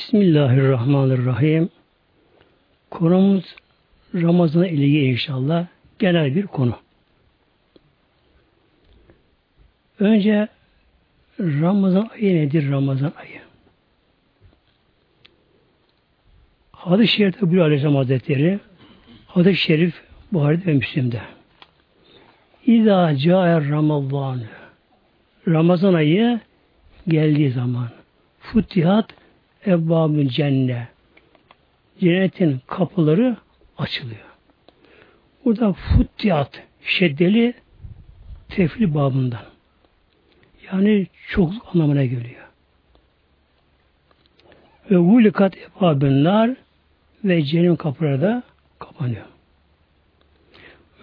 Bismillahirrahmanirrahim. Konumuz Ramazan'a ilgili inşallah genel bir konu. Önce Ramazan ayı nedir Ramazan ayı? Hadis-i Şerif'te buyuruyor Aleyhisselam Hazretleri Hadis-i Şerif Buhari'de ve Müslim'de. İzâ câer Ramazan Ramazan ayı geldiği zaman futihat ebbâbül cennet cennetin kapıları açılıyor. Burada futihat şeddeli tefli babından. Yani çokluk anlamına geliyor. Ve vulikat ebabınlar ve cehennem kapıları da kapanıyor.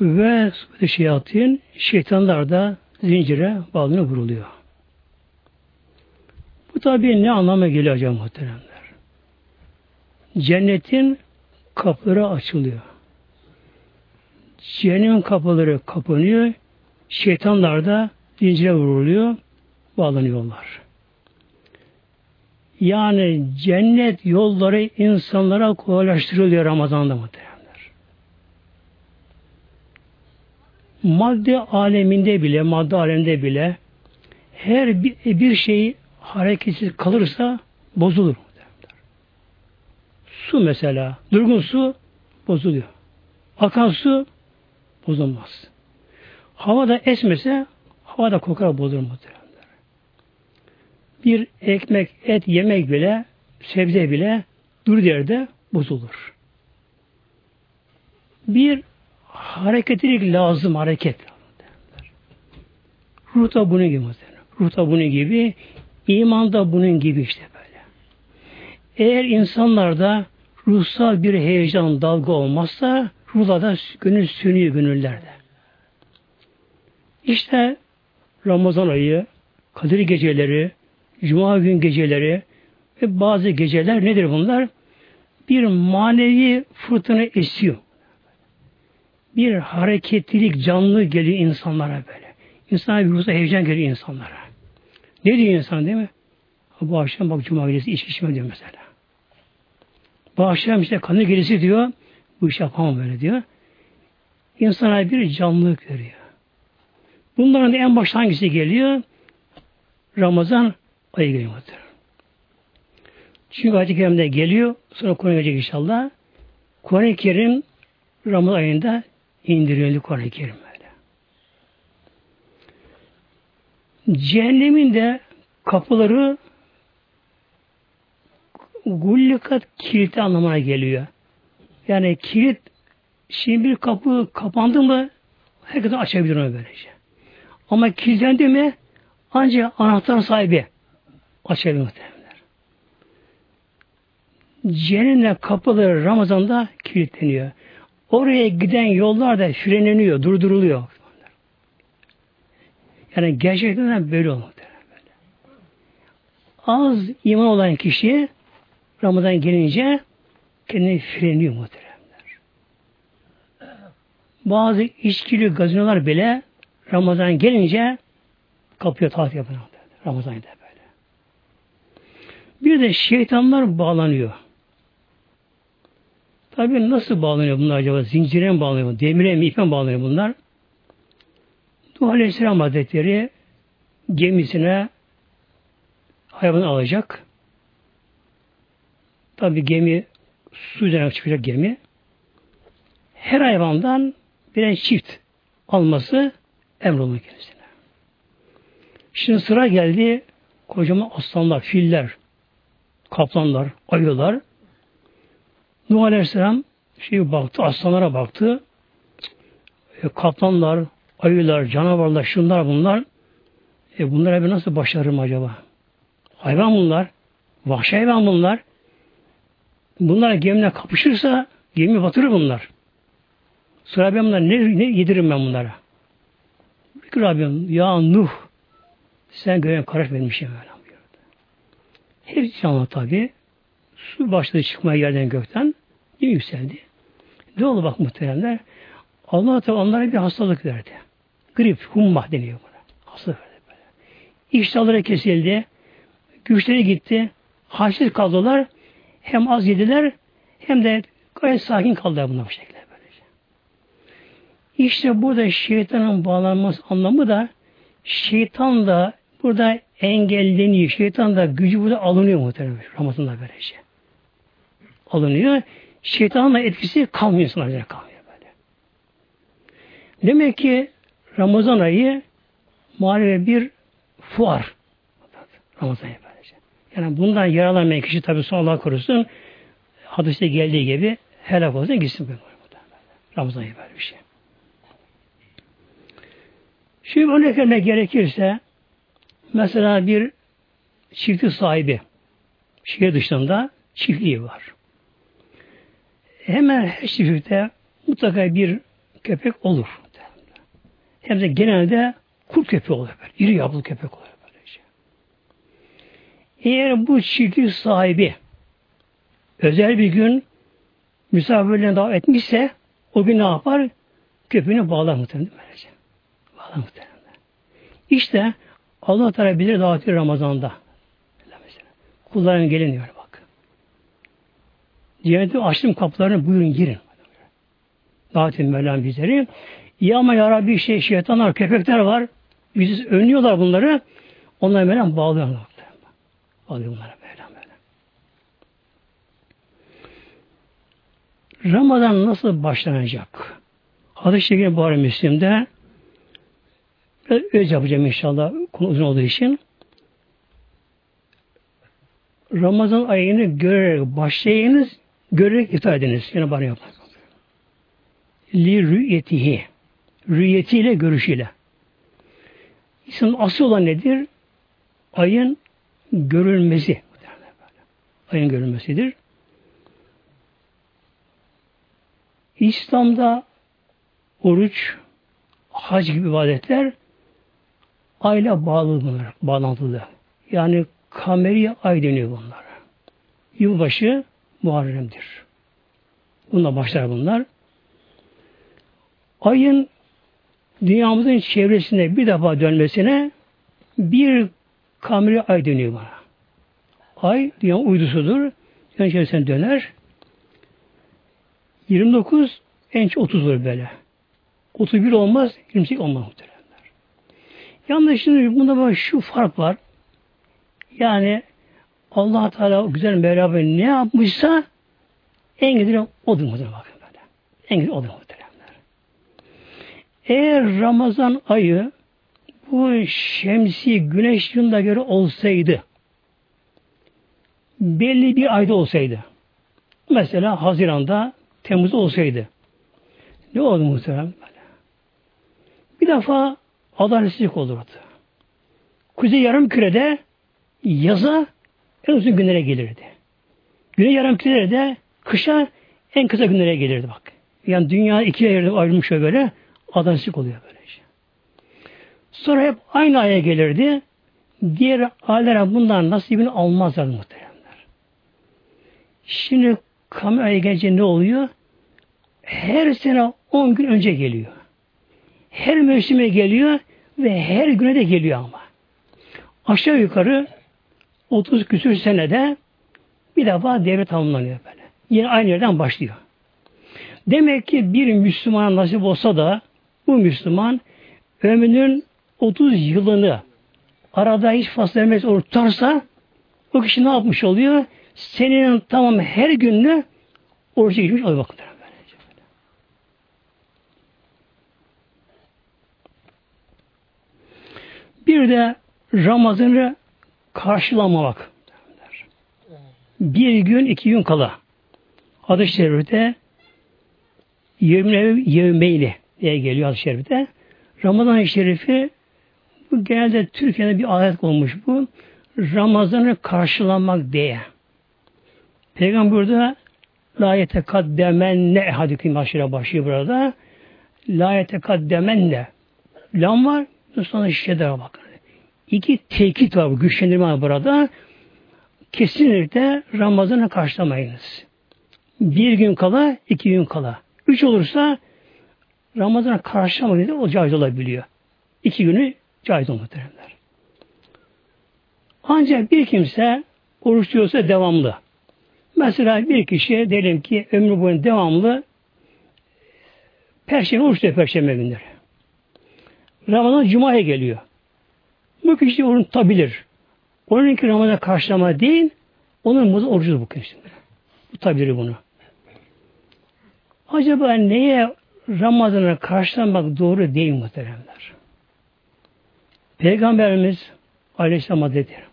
Ve şeyatın şeytanlar da zincire bağlına vuruluyor. Bu tabi ne anlama geliyor acaba muhteremler? Cennetin kapıları açılıyor. Cehennem kapıları kapanıyor. Şeytanlar da zincire vuruluyor. Bağlanıyorlar. Yani cennet yolları insanlara kolaylaştırılıyor Ramazan'da muhteremler. Madde aleminde bile, madde aleminde bile her bir, bir şey hareketsiz kalırsa bozulur. Su mesela, durgun su bozuluyor. Akan su bozulmaz. Hava da esmese hava da kokar bozulur muhtemelen. Bir ekmek, et yemek bile, sebze bile dur yerde bozulur. Bir hareketlilik lazım, hareket. Ruh da bunun gibi muhtemelen. Ruh da bunun gibi, iman da bunun gibi işte böyle. Eğer insanlarda ruhsal bir heyecan, dalga olmazsa ruhlarda gönül sönüyor gönüllerde. İşte Ramazan ayı, Kadir geceleri, Cuma gün geceleri ve bazı geceler nedir bunlar? Bir manevi fırtına esiyor. Bir hareketlilik, canlı geliyor insanlara böyle. İnsana bir ruhsal heyecan geliyor insanlara. Ne diyor insan değil mi? Bu akşam bak Cuma gecesi içki içme diyor mesela. Bu akşam işte kanı gerisi diyor. Bu iş yapamam böyle diyor. İnsana bir canlılık veriyor. Bunların en başta hangisi geliyor? Ramazan ayı geliyor. Çünkü ayet-i kerimde geliyor. Sonra konu gelecek inşallah. Kur'an-ı Kerim Ramazan ayında indiriyor Kur'an-ı Kerim böyle. Cehennemin de kapıları gullikat kilitli anlamına geliyor. Yani kilit şimdi bir kapı kapandı mı herkes açabilir onu böylece. Ama kilitlendi mi ancak anahtar sahibi açabilir muhtemelenler. Cehennemle kapıları Ramazan'da kilitleniyor. Oraya giden yollar da frenleniyor, durduruluyor. Yani gerçekten böyle olmalı. Az iman olan kişi Ramazan gelince kendini freniyor muhteremler. Bazı içkili gazinolar bile Ramazan gelince kapıyor tatil yapıyor. Ramazan ayında böyle. Bir de şeytanlar bağlanıyor. Tabii nasıl bağlanıyor bunlar acaba? Zincire mi bağlanıyor? Demire mi, ipe mi bağlanıyor bunlar? Nuh Aleyhisselam Hazretleri gemisine hayvan alacak. Tabi gemi su üzerine çıkacak gemi. Her hayvandan birer çift alması emrolunur kendisine. Şimdi sıra geldi kocaman aslanlar, filler, kaplanlar, ayılar. Nuh Aleyhisselam şey baktı, aslanlara baktı. Kaplanlar, ayılar, canavarlar, şunlar bunlar. E bunlara bir nasıl başarırım acaba? Hayvan bunlar. Vahşi hayvan bunlar. Bunlar gemine kapışırsa gemi batırır bunlar. Sonra ben bunlara ne, ne yediririm ben bunlara? Bir Rabbim ya Nuh sen göğe karış benim böyle buyurdu. Hepsi canlı tabi. Su başladı çıkmaya yerden gökten. Gemi yükseldi. Ne oldu bak muhteremler? Allah Teala onlara bir hastalık verdi. Grip, humma deniyor buna. Hastalık böyle. İştahları kesildi. Güçleri gitti. Halsiz kaldılar. hem az yediler hem de gayet sakin kaldılar bunlar bu şekilde böylece. İşte burada şeytanın bağlanması anlamı da şeytan da burada engelleniyor. Şeytan da gücü burada alınıyor muhtemelen Ramazan'da böylece. Alınıyor. Şeytanın da etkisi kalmıyor insanlar kalmıyor böyle. Demek ki Ramazan ayı manevi bir fuar. Ramazan ayı böylece. Yani bundan yararlanmayan kişi tabi Allah korusun hadiste geldiği gibi helak olsun gitsin böyle. Ramazan ayı böyle bir şey. Şimdi örnek vermek gerekirse mesela bir çiftlik sahibi şehir dışında çiftliği var. Hemen her çiftlikte mutlaka bir köpek olur. Hem de genelde kurt köpeği oluyor. Böyle. İri yapılı köpek oluyor. Böylece. Eğer bu çiftlik sahibi özel bir gün misafirlerine davet etmişse o gün ne yapar? Köpeğini bağlar muhtemelen. Böylece. Bağlar muhtemelen. İşte Allah Teala bilir daveti Ramazan'da. Kulların gelin diyor bak. Cennete açtım kapılarını buyurun girin. Davetin Mevlam bizleri. Ya ama ya Rabbi şey, şeytanlar, köpekler var. Biz önlüyorlar bunları. Onlar Mevlam bağlıyorlar. Bağlıyor bunlara Mevlam böyle. Ramazan nasıl başlanacak? Hadis-i Şerif Buhari Müslim'de Biraz öz yapacağım inşallah konu uzun olduğu için. Ramazan ayını görerek başlayınız, görerek iftar ediniz. Yine bana yapmak. Li rüyetihi. Rüyetiyle, görüşüyle. İnsanın asıl olan nedir? Ayın görülmesi. Ayın görülmesidir. İslam'da oruç, hac gibi ibadetler ayla bağlı bunlar, bağlantılı. Yani kameri ay deniyor bunlar. Yılbaşı Muharrem'dir. Bununla başlar bunlar. Ayın dünyamızın çevresinde bir defa dönmesine bir kameri ay dönüyor bana. Ay dünya uydusudur. Dünya içerisinde döner. 29 en çok 30 olur böyle. 31 olmaz, 28 olmaz muhtemelen. Yalnız şimdi bunda böyle şu fark var. Yani allah Teala güzel beraber ne yapmışsa en güzel odur muhtemelen bakın böyle. En güzel odur muhtemelen. Eğer Ramazan ayı bu şemsi güneş yılına göre olsaydı belli bir ayda olsaydı mesela Haziran'da Temmuz'da olsaydı ne oldu muhtemelen? Bir defa adaletsizlik olurdu. Kuzey yarım kürede yaza en uzun günlere gelirdi. Güney yarım kürede kışa en kısa günlere gelirdi bak. Yani dünya ikiye ayrılmış böyle adaletsizlik oluyor böyle şey. Sonra hep aynı aya gelirdi. Diğer ailelere bundan nasibini almazlar muhteremler. Şimdi kamu ayı gelince ne oluyor? Her sene 10 gün önce geliyor. Her mevsime geliyor ve her güne de geliyor ama. Aşağı yukarı 30 küsür senede bir defa devre tamamlanıyor böyle. Yine aynı yerden başlıyor. Demek ki bir Müslüman nasip olsa da bu Müslüman ömrünün 30 yılını arada hiç fasıl vermez tutarsa o kişi ne yapmış oluyor? Senin tamam her gününü oruç geçmiş oluyor bakın. Bir de Ramazan'ı karşılamamak. Bir gün, iki gün kala. Hadis-i Şerif'te yevmeyli diye geliyor hadis-i Şerif'te. Ramazan-ı Şerif'i bu genelde Türkiye'de bir adet olmuş bu. Ramazan'ı karşılamak diye. Peygamber burada La yetekaddemenle ehadüküm aşire başlıyor burada. La yetekaddemenle. Lam var, sonra şişede bakın. İki tekit var, güçlendirme var burada. Kesinlikle Ramazan'ı karşılamayınız. Bir gün kala, iki gün kala. Üç olursa Ramazan'a karşılamayınız o caiz olabiliyor. İki günü caiz olmaktadır. Ancak bir kimse oruç tutuyorsa devamlı. Mesela bir kişi diyelim ki ömrü boyunca devamlı Perşembe oruç tutuyor Perşembe günleri. Ramazan Cuma'ya geliyor. Bu kişi onu tutabilir. Onunki Ramazan karşılama değil, onun muzu orucu bu kişi. Tutabilir bunu. Acaba neye Ramazan'ı karşılamak doğru değil muhteremler? Peygamberimiz Aleyhisselam Hazretleri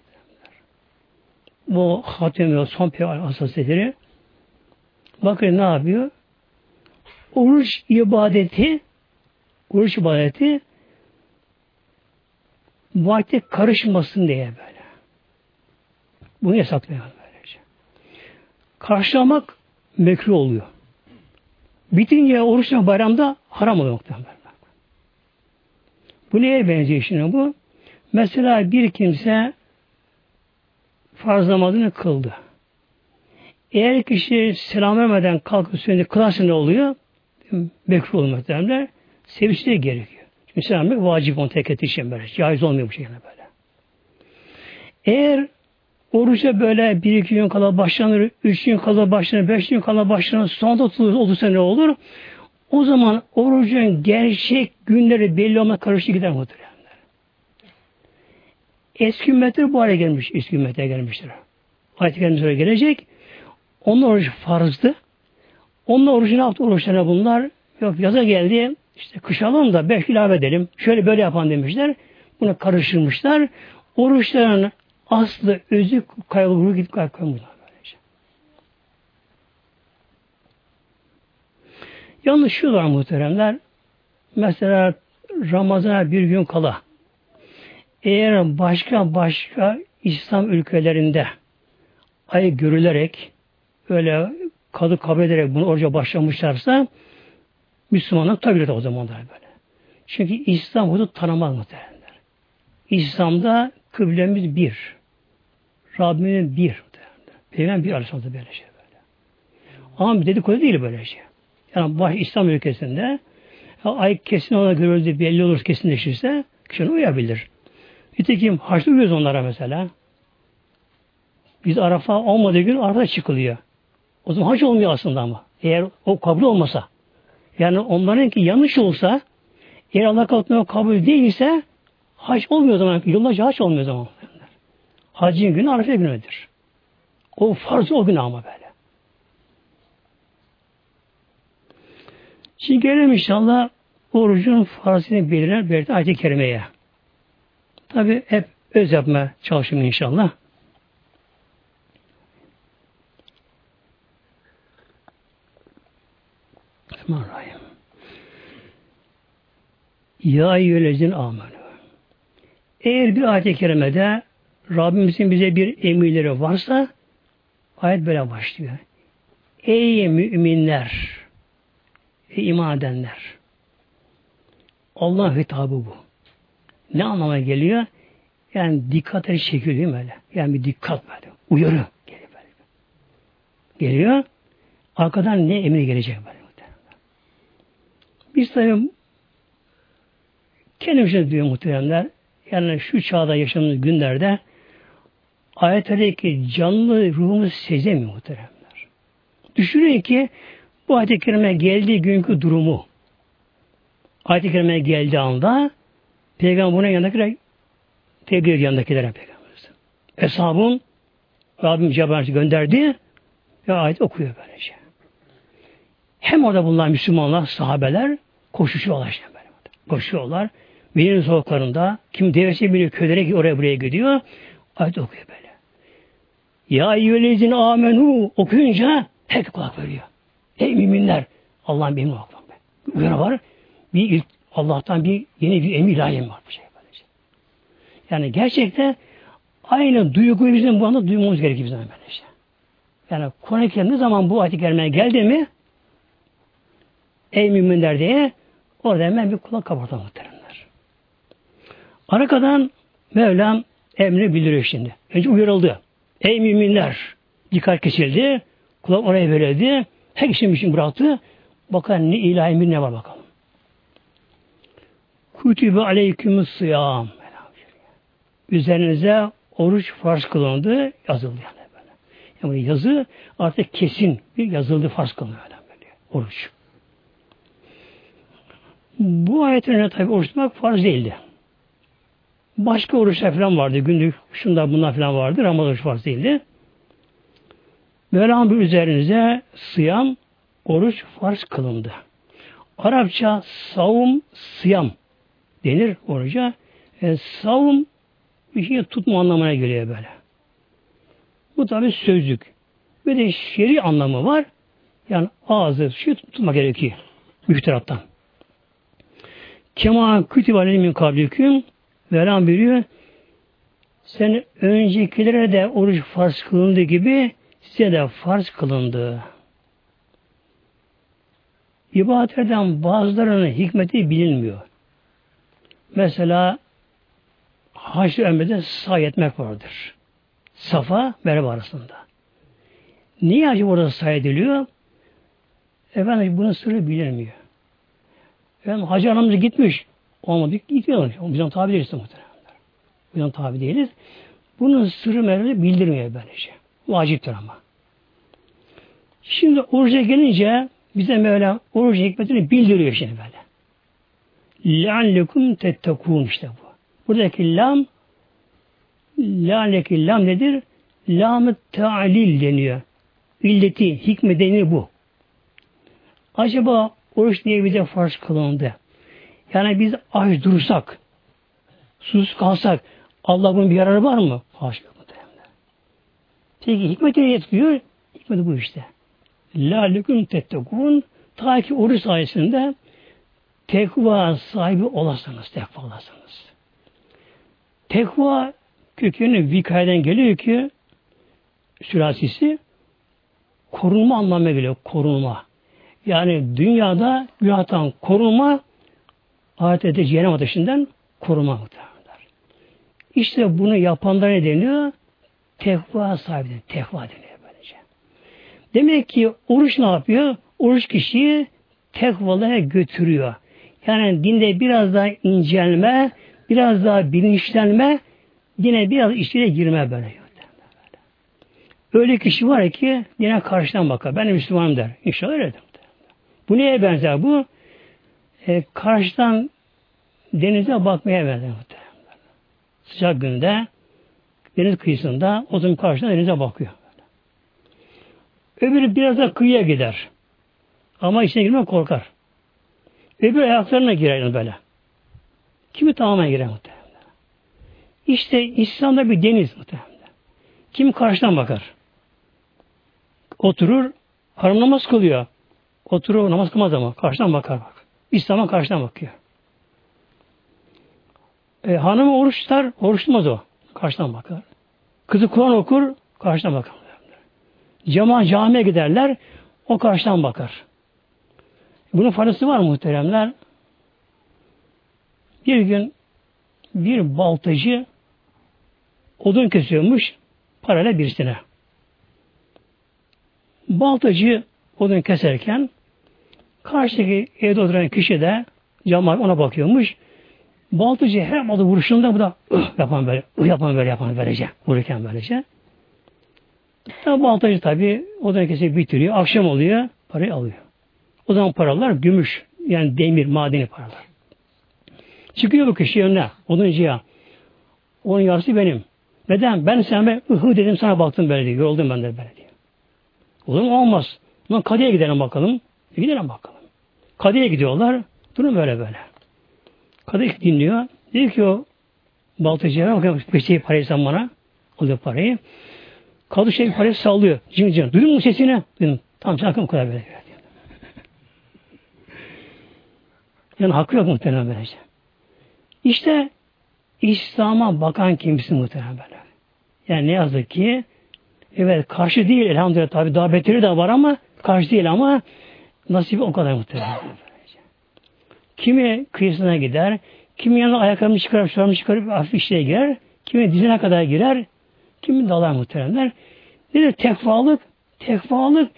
bu hatem ve son peygamber hassasiyetleri bakın ne yapıyor? Oruç ibadeti oruç ibadeti vakti karışmasın diye böyle. Bunu yasaklıyor böylece. Karşılamak mekruh oluyor. Bitince oruç bayramda haram oluyor muhtemelen. Bu neye benziyor şimdi bu? Mesela bir kimse farz namazını kıldı. Eğer kişi selam vermeden kalkıp sünneti kılarsa ne oluyor? Mekruh olur muhtemelen. Sevinçli gerekiyor. Çünkü selam vermek vacip onu tek ettiği için böyle. Caiz olmuyor bu şekilde böyle. Eğer oruca böyle bir iki gün kala başlanır, üç gün kala başlanır, beş gün kala başlanır, sonunda tutulur, olursa ne olur? O zaman orucun gerçek günleri belli olmak karıştı gider muhtemelen. Eski ümmetler bu hale gelmiş. Eski ümmetler gelmiştir. Ayet-i Kerim'e gelecek. Onun orucu farzdı. Onun orucu ne yaptı? Oruçlarına bunlar yok yaza geldi. İşte kışalım da beş ilave edelim. Şöyle böyle yapan demişler. Bunu karıştırmışlar. Oruçların aslı, özü kaybolup gidip kaybolmuşlar. Yalnız şu var muhteremler. Mesela Ramazan'a bir gün kala eğer başka başka İslam ülkelerinde ay görülerek öyle kadı kabul ederek bunu oruca başlamışlarsa Müslümanlar tabi o zamanlar böyle. Çünkü İslam hudut tanımaz muhtemelenler. İslam'da kıblemiz bir. Rabbimiz bir. Peygamber bir arasında böyle şey böyle. Ama dedikodu değil böyle şey. Yani baş İslam ülkesinde ay kesin ona görüldü belli olur kesinleşirse kişi uyabilir. Nitekim haçlı uyuyoruz onlara mesela. Biz Arafa olmadığı gün Arafa çıkılıyor. O zaman haç olmuyor aslında ama. Eğer o kabul olmasa. Yani onların ki yanlış olsa eğer Allah katında kabul değilse haç olmuyor zaman. Yıllarca haç olmuyor zaman. Hacın günü Arafa günüdür. O farz o gün ama böyle. Şimdi gelelim inşallah orucun farzını belirler belirti ayet-i kerimeye. Tabi hep öz yapma çalışım inşallah. Bismillahirrahmanirrahim. Ya eyyühellezin amenü. Eğer bir ayet-i kerimede Rabbimizin bize bir emirleri varsa ayet böyle başlıyor. Ey müminler, ey iman edenler. Allah hitabı bu. Ne anlama geliyor? Yani dikkatleri çekiyor değil mi öyle? Yani bir dikkat böyle. Uyarı geliyor böyle. Geliyor. Arkadan ne emri gelecek böyle. Biz tabi kendimize diyor muhteremler. Yani şu çağda yaşadığımız günlerde ayetlerdeki canlı ruhumuz sezemiyor muhteremler. Düşünün ki bu ayet-i kerime geldiği günkü durumu ayet-i kerime geldiği anda Peygamber buna yanındakiler tebliğ ediyor yanındakilere Peygamberimiz. Eshabın Rabbim Cebrail'i gönderdi ve ayet okuyor böylece. Hem orada bulunan Müslümanlar, sahabeler koşuşuyorlar işte böyle. Koşuyorlar. Medine sokaklarında kim devesi biliyor köylere oraya buraya gidiyor. Ayet okuyor böyle. Ya eyyühellezin amenu okuyunca hep kulak veriyor. Ey müminler Allah'ın benim kulak Uyarı var. Bir ilk Allah'tan bir yeni bir emir ilahiyem var bu şey böylece. Yani gerçekten aynı duyguyu bizim bu anda duymamız gerekiyor bizim böylece. Yani Kur'an-ı ne zaman bu ayet gelmeye geldi mi ey müminler diye orada hemen bir kulak kabartan muhteremler. Arkadan Mevlam emri bildiriyor şimdi. Önce uyarıldı. Ey müminler! Dikkat kesildi. Kulak oraya verildi. Her işin için bıraktı. Bakın ne ilahi emir ne var bakalım. Kutibe aleykümüs sıyam. Üzerinize oruç farz kılındı, yazıldı yani böyle. Yani yazı artık kesin bir yazıldı farz kılınıyor böyle. Oruç. Bu ayetin tabi oruç tutmak farz değildi. Başka oruçlar falan vardı. Günlük şunlar bunlar falan vardı. Ramazan oruç farz değildi. Mevlam bir üzerinize sıyam, oruç farz kılındı. Arapça savum, sıyam denir oruca. E, savum bir şey tutma anlamına geliyor böyle. Bu tabi sözlük. Bir de şeri anlamı var. Yani ağzı şey tutma gerekiyor. Müfterattan. Kema kütüb alemin kablüküm Mevlam buyuruyor sen öncekilere de oruç farz kılındı gibi size de farz kılındı. İbadetlerden bazılarının hikmeti bilinmiyor. Mesela haşr emrede say etmek vardır. Safa, Merve arasında. Niye acaba orada say ediliyor? Efendim bunun sırrı bilinmiyor. Efendim Hacı anamız gitmiş Olmadı. Gidiyor. Bizden tabi değiliz muhtemelen. Bizden tabi değiliz. Bunun sırrı Mevla bildirmiyor böylece. Vaciptir ama. Şimdi oruca gelince bize Mevla oruç hikmetini bildiriyor şimdi böyle. لَعَلَّكُمْ تَتَّقُونَ işte bu. Buradaki lam lâleki lam nedir? Lam-ı ta'lil deniyor. İlleti, hikme denir bu. Acaba oruç niye bize farz kılındı? Yani biz aç durursak, sus kalsak, Allah bunun bir yararı var mı? Haşa muhtemelen. Peki hikmeti ne yetmiyor? Hikmeti bu işte. La lüküm tettekun ta ki oruç sayesinde tekva sahibi olasınız, tekva olasınız. Tekva kökeni vikayeden geliyor ki sülasisi korunma anlamına geliyor. Korunma. Yani dünyada günahtan korunma ahirette cehennem ateşinden koruma muhtemelenler. İşte bunu yapanlar ne deniyor? Tekva sahibi. Tekva deniyor böylece. Demek ki oruç ne yapıyor? Oruç kişiyi tekvalığa götürüyor. Yani dinde biraz daha incelme, biraz daha bilinçlenme, yine biraz işine girme böyle. Öyle kişi var ki yine karşıdan bakar. Ben Müslümanım der. İnşallah öyle der. Bu neye benzer bu? E, karşıdan denize bakmaya benzer. Sıcak günde deniz kıyısında o zaman karşıdan denize bakıyor. Öbürü biraz da kıyıya gider. Ama içine girmek korkar. Öbür ayaklarına girer böyle. Kimi tamamen girer muhtemelen. İşte İslam'da bir deniz muhtemelen. Kim karşıdan bakar? Oturur, haram namaz kılıyor. Oturur, namaz kılmaz ama karşıdan bakar bak. İslam'a karşıdan bakıyor. E, hanımı oruç tutar, oruç tutmaz o. Karşıdan bakar. Kızı Kur'an okur, karşıdan bakar. Cema camiye giderler, o karşıdan bakar. Bunun faydası var muhteremler. Bir gün bir baltacı odun kesiyormuş parayla birisine. Baltacı odun keserken karşıdaki evde oturan kişi de cemaat ona bakıyormuş. Baltacı her adı vuruşunda bu da ıh yapan böyle, ıh yapan böyle yapan böylece, vururken böylece. Tabi baltacı tabi odun kesip bitiriyor, akşam oluyor, parayı alıyor. O zaman paralar gümüş, yani demir, madeni paralar. Çıkıyor bu kişi önüne, oduncuya. Onun yarısı benim. Neden? Ben sana ıhı dedim sana baktım böyle diyor. Yoruldum ben de böyle diyor. Olur mu? Olmaz. Ulan kadıya gidelim bakalım. E gidelim bakalım. Kadıya gidiyorlar. Durun böyle böyle. Kadı dinliyor. Diyor ki o baltacıya bakın peşteyi parayı sen bana. Alıyor parayı. Kadı şey parayı sallıyor. Cin cin. Duydun mu sesini? Duydum. Tamam sen bu kadar böyle. Yani hakkı yok muhtemelen böylece. İşte İslam'a bakan kimsin muhtemelen böyle. Yani ne yazık ki evet karşı değil elhamdülillah tabi daha beteri de var ama karşı değil ama nasip o kadar muhtemelen. Kimi kıyısına gider, kimi yanına ayakkabını çıkarıp şuramı çıkarıp hafif girer, kimi dizine kadar girer, kimi dalar muhteremler. Nedir tekvalık? Tekvalık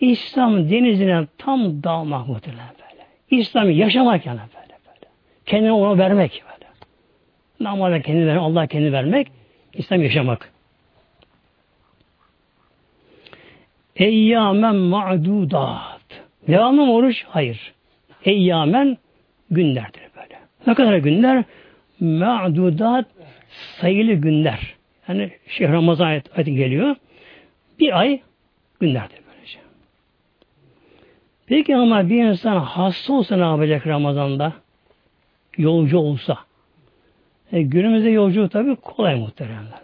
İslam denizine tam dalmak muhtemelen böyle. İslam'ı yaşamak yani böyle böyle. Kendini ona vermek böyle. Namazda kendini vermek, Allah kendini vermek, İslam yaşamak. Eyyamen ma'dudat. Devamlı mı oruç? Hayır. Eyyamen günlerdir böyle. Ne kadar günler? Ma'dudat sayılı günler. Yani şey Ramazan ayet, ayet geliyor. Bir ay günlerdir böylece. Peki ama bir insan hasta olsa ne yapacak Ramazan'da? Yolcu olsa. E, günümüzde yolculuk tabi kolay muhteremler.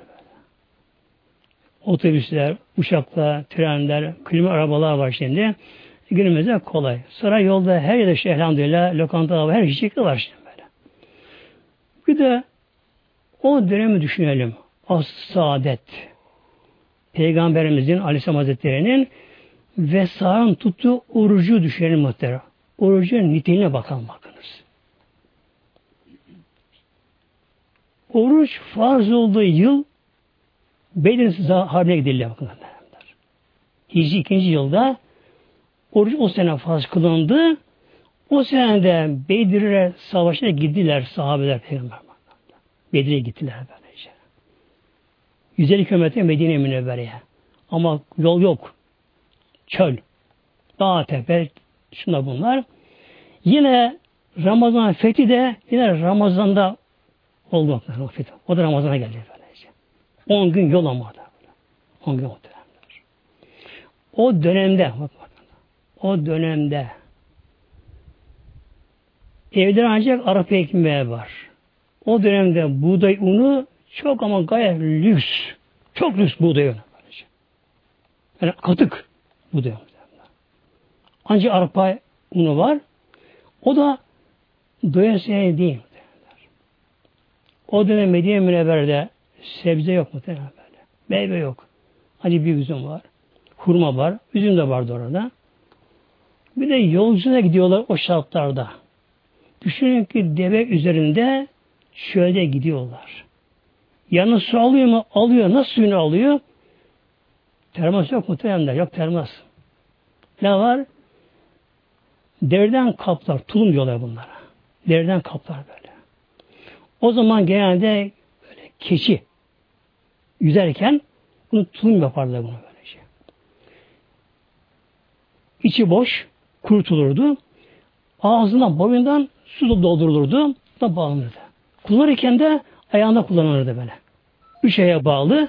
Otobüsler, uçaklar, trenler, klima arabalar var şimdi. Günümüzde kolay. Sonra yolda her yerde şey elhamdülillah lokantalar var, her şey var şimdi böyle. Bir de o dönemi düşünelim. As-Saadet. Peygamberimizin Aleyhisselam Hazretleri'nin Vesa'nın tuttuğu orucu düşünelim muhtemelen. Orucun niteliğine bakalım bakınız. Oruç farz olduğu yıl Bedir harbine gidildi bakın. Hicri ikinci yılda oruç o sene farz kılındı. O senede Bedir'e savaşa gittiler sahabeler peygamber. Bedir'e gittiler böylece. 150 kilometre Medine Münevvere'ye. Ama yol yok. Çöl. Dağ tepe. Şuna bunlar. Yine Ramazan fethi de yine Ramazan'da oldu. O da Ramazan'a geldi böylece. 10 gün yol ama orada. 10 gün muhteremler. O dönemde bak. O dönemde evden ancak Arap ekmeği var. O dönemde buğday unu çok ama gayet lüks. Çok lüks buğday unu. Yani katık buğday unu. Ancak arpa unu var. O da doyasıya değil. O dönem Medine Münevver'de sebze yok mu? Meyve yok. Acı bir üzüm var. Hurma var. Üzüm de vardı orada. Bir de yolculuğa gidiyorlar o şartlarda. Düşünün ki deve üzerinde şöyle gidiyorlar. Yanı su alıyor mu? Alıyor. Nasıl suyunu alıyor? Termos yok mu? Yok termos. Ne var? Derden kaplar. Tulum diyorlar bunlara. Derden kaplar böyle. O zaman genelde böyle keçi yüzerken bunu tulum yaparlar bunu böylece. İçi boş, kurutulurdu. Ağzından, boyundan su doldurulurdu. Da bağlanırdı. Kullanırken de ayağında kullanılırdı böyle. Üç aya bağlı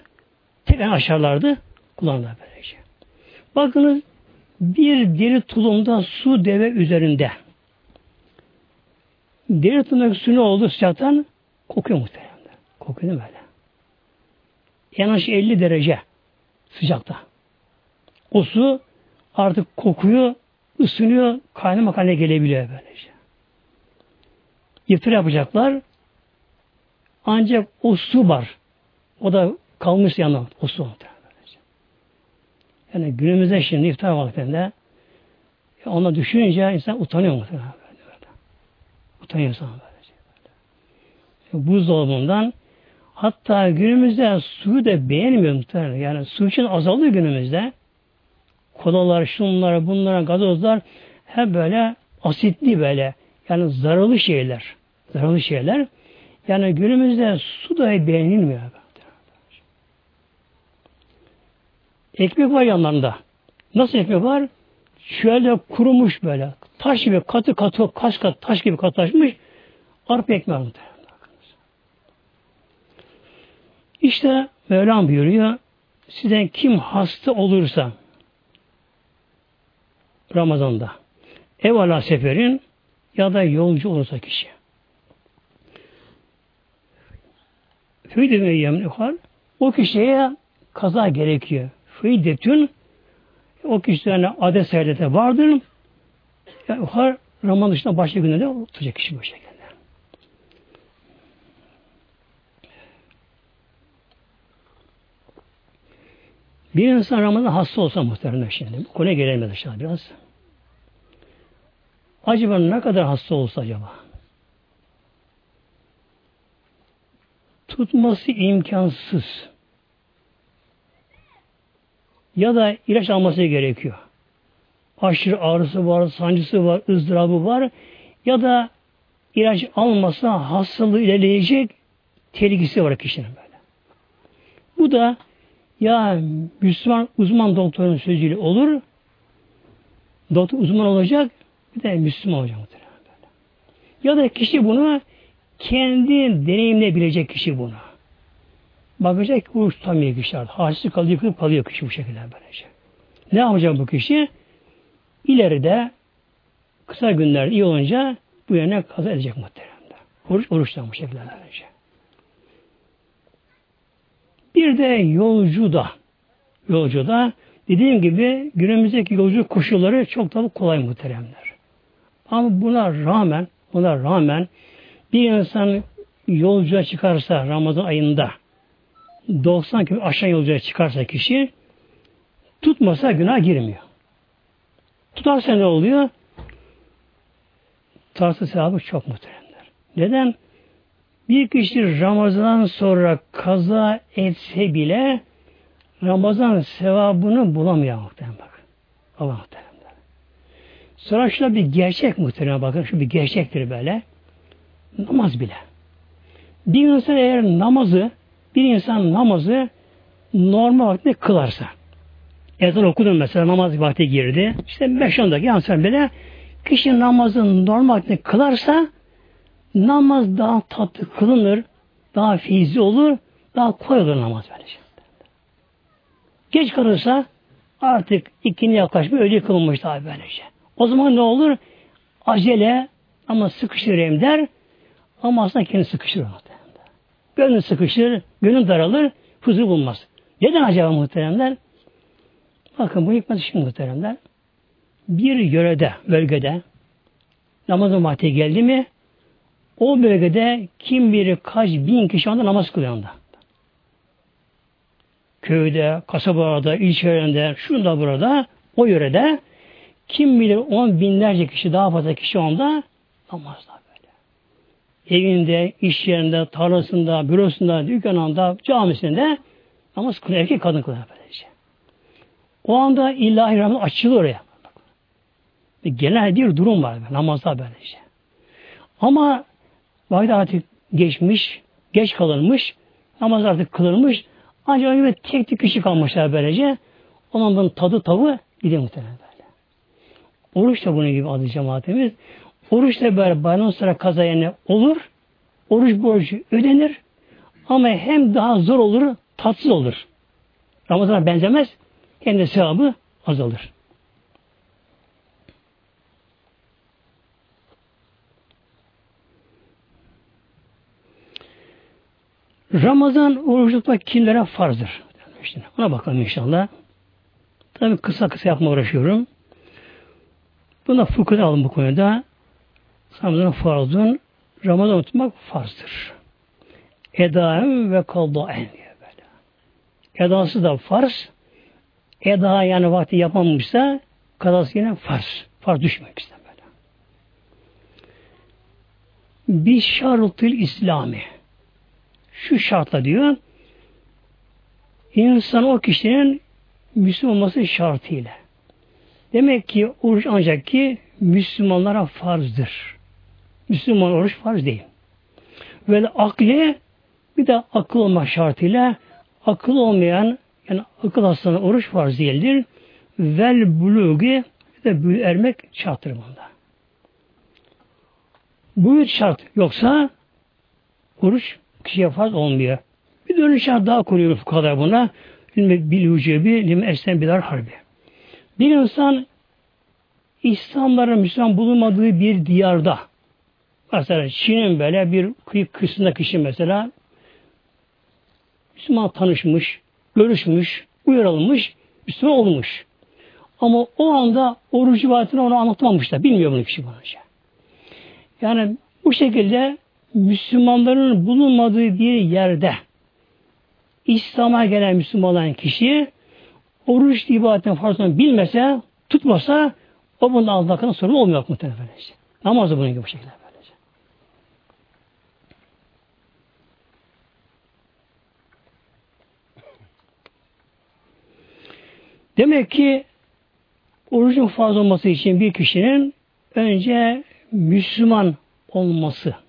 tekrar aşarlardı. Kullanırlar böylece. Bakınız bir deri tulumda su deve üzerinde. Deri tulumdaki su ne oldu sıcaktan? Kokuyor muhtemelen. Kokuyor değil mi böyle? Yanaş 50 derece sıcakta. O su artık kokuyor, ısınıyor, kaynamak haline gelebiliyor böylece. İftar yapacaklar. Ancak o su var. O da kalmış yanına. O su. Yani günümüzde şimdi iftar vaktinde ona düşününce insan utanıyor muhtemelen. Utanıyor insan böylece. Buzdolabından hatta günümüzde suyu da beğenmiyor muhtemelen. Yani su için azalıyor günümüzde. Kolalar, şunlar, bunlar, gazozlar hep böyle asitli böyle. Yani zararlı şeyler. Zararlı şeyler. Yani günümüzde su dahi beğenilmiyor. Ekmek var yanlarında. Nasıl ekmek var? Şöyle kurumuş böyle. Taş gibi katı katı, kaç kat taş gibi katılaşmış. Arpa ekmek var. İşte Mevlam buyuruyor. Sizden kim hasta olursa Ramazan'da ev ala seferin ya da yolcu olursa kişi. Meyyem yuhar. O kişiye kaza gerekiyor. Fîdetün o kişilerine adet seyredete vardır. Yani Ramazan dışında başka günlerde tutacak kişi bu şekilde. Bir insan Ramazan hasta olsa muhtemelen şimdi. Bu konuya gelemez aşağı biraz. Acaba ne kadar hasta olsa acaba? Tutması imkansız. Ya da ilaç alması gerekiyor. Aşırı ağrısı var, sancısı var, ızdırabı var. Ya da ilaç almasa hastalığı ilerleyecek tehlikesi var kişinin böyle. Bu da Ya Müslüman uzman doktorun sözüyle olur. Doktor uzman olacak. Bir de Müslüman olacak. Ya da kişi bunu kendi deneyimleyebilecek kişi bunu. Bakacak ki oruç tutamıyor kişi artık. Haçsız kalıyor, yıkılıp kalıyor kişi bu şekilde böylece. Ne yapacak bu kişi? İleride kısa günler iyi olunca bu yöne kaza edecek muhteremler. Oruç, oruçtan bu şekilde böylece. Bir de yolcu da yolcu da dediğim gibi günümüzdeki yolcu koşulları çok tabi kolay muhteremler. Ama buna rağmen buna rağmen bir insan yolcuya çıkarsa Ramazan ayında 90 km aşağı yolcuya çıkarsa kişi tutmasa günah girmiyor. Tutarsa ne oluyor? Tutarsa sevabı çok muhteremler. Neden? Bir kişi Ramazan sonra kaza etse bile Ramazan sevabını bulamıyor muhtemelen bak. Allah muhtemelen. Sonra şuna bir gerçek muhtemelen bakın. Şu bir gerçektir böyle. Namaz bile. Bir insan eğer namazı bir insan namazı normal vakitte kılarsa ezan okudum mesela namaz vakti girdi. İşte 5-10 dakika yansın bile kişi namazı normal vakitte kılarsa namaz daha tatlı kılınır, daha feyizli olur, daha kolay olur namaz böylece. Geç kalırsa artık ikini yaklaşma öyle kılınmış daha böylece. O zaman ne olur? Acele ama sıkıştırayım der ama aslında kendi sıkıştırır. Gönlü sıkışır, gönlü daralır, huzur bulmaz. Neden acaba muhteremler? Bakın bu hikmet şimdi muhteremler. Bir yörede, bölgede namazın vakti geldi mi o bölgede kim bilir kaç bin kişi anda namaz kılıyor anda. Köyde, kasabalarda, ilçelerinde, şunda burada, o yörede kim bilir on binlerce kişi, daha fazla kişi onda namazda böyle. Evinde, iş yerinde, tarlasında, bürosunda, dükkanında, camisinde namaz kılıyor. Erkek kadın kılıyor böylece. O anda ilahi rahmet açılıyor oraya. Genel bir durum var namazda böylece. Ama vakit artık geçmiş, geç kalınmış, namaz artık kılınmış. Ancak öyle tek tek kişi kalmışlar böylece. Onun bunun tadı tavı gidiyor muhtemelen böyle. Oruç da bunun gibi adı cemaatimiz. Oruç da böyle bayram sıra kaza olur. Oruç borcu ödenir. Ama hem daha zor olur, tatsız olur. Ramazan'a benzemez. Hem de sevabı azalır. Ramazan oruç tutmak kimlere farzdır? İşte ona bakalım inşallah. Tabi kısa kısa yapma uğraşıyorum. Buna fıkıh alın bu konuda. Ramazan farzın Ramazan tutmak farzdır. Edaen ve kaldaen diye böyle. Edası da farz. Eda yani vakti yapamamışsa kadası yine farz. Farz düşmek işte böyle. Bir şartıl İslami şu şartla diyor insan o kişinin Müslüman olması şartıyla. Demek ki oruç ancak ki Müslümanlara farzdır. Müslüman oruç farz değil. Ve akli bir de akıl olma şartıyla akıl olmayan yani akıl hastalığı oruç farz değildir. Vel bulugi de bül ermek şarttır bunda. Bu üç şart yoksa oruç kişiye farz olmuyor. Bir dönüş daha koruyor kadar buna. Bil vücubi lim esen bilar harbi. Bir insan İslamların Müslüman bulunmadığı bir diyarda mesela Çin'in böyle bir kıyı kısmında kişi mesela Müslüman tanışmış, görüşmüş, uyarılmış, Müslüman olmuş. Ama o anda oruç ibadetini ona anlatmamışlar. Bilmiyor bunu kişi böylece. Yani bu şekilde Müslümanların bulunmadığı bir yerde İslam'a gelen Müslüman olan kişi oruç ibadetin farzını bilmese, tutmasa o bunun Allah'ın sorunu olmuyor muhtemelen böylece. Namazı bunun gibi bu şekilde böylece. Demek ki orucun fazla olması için bir kişinin önce Müslüman olması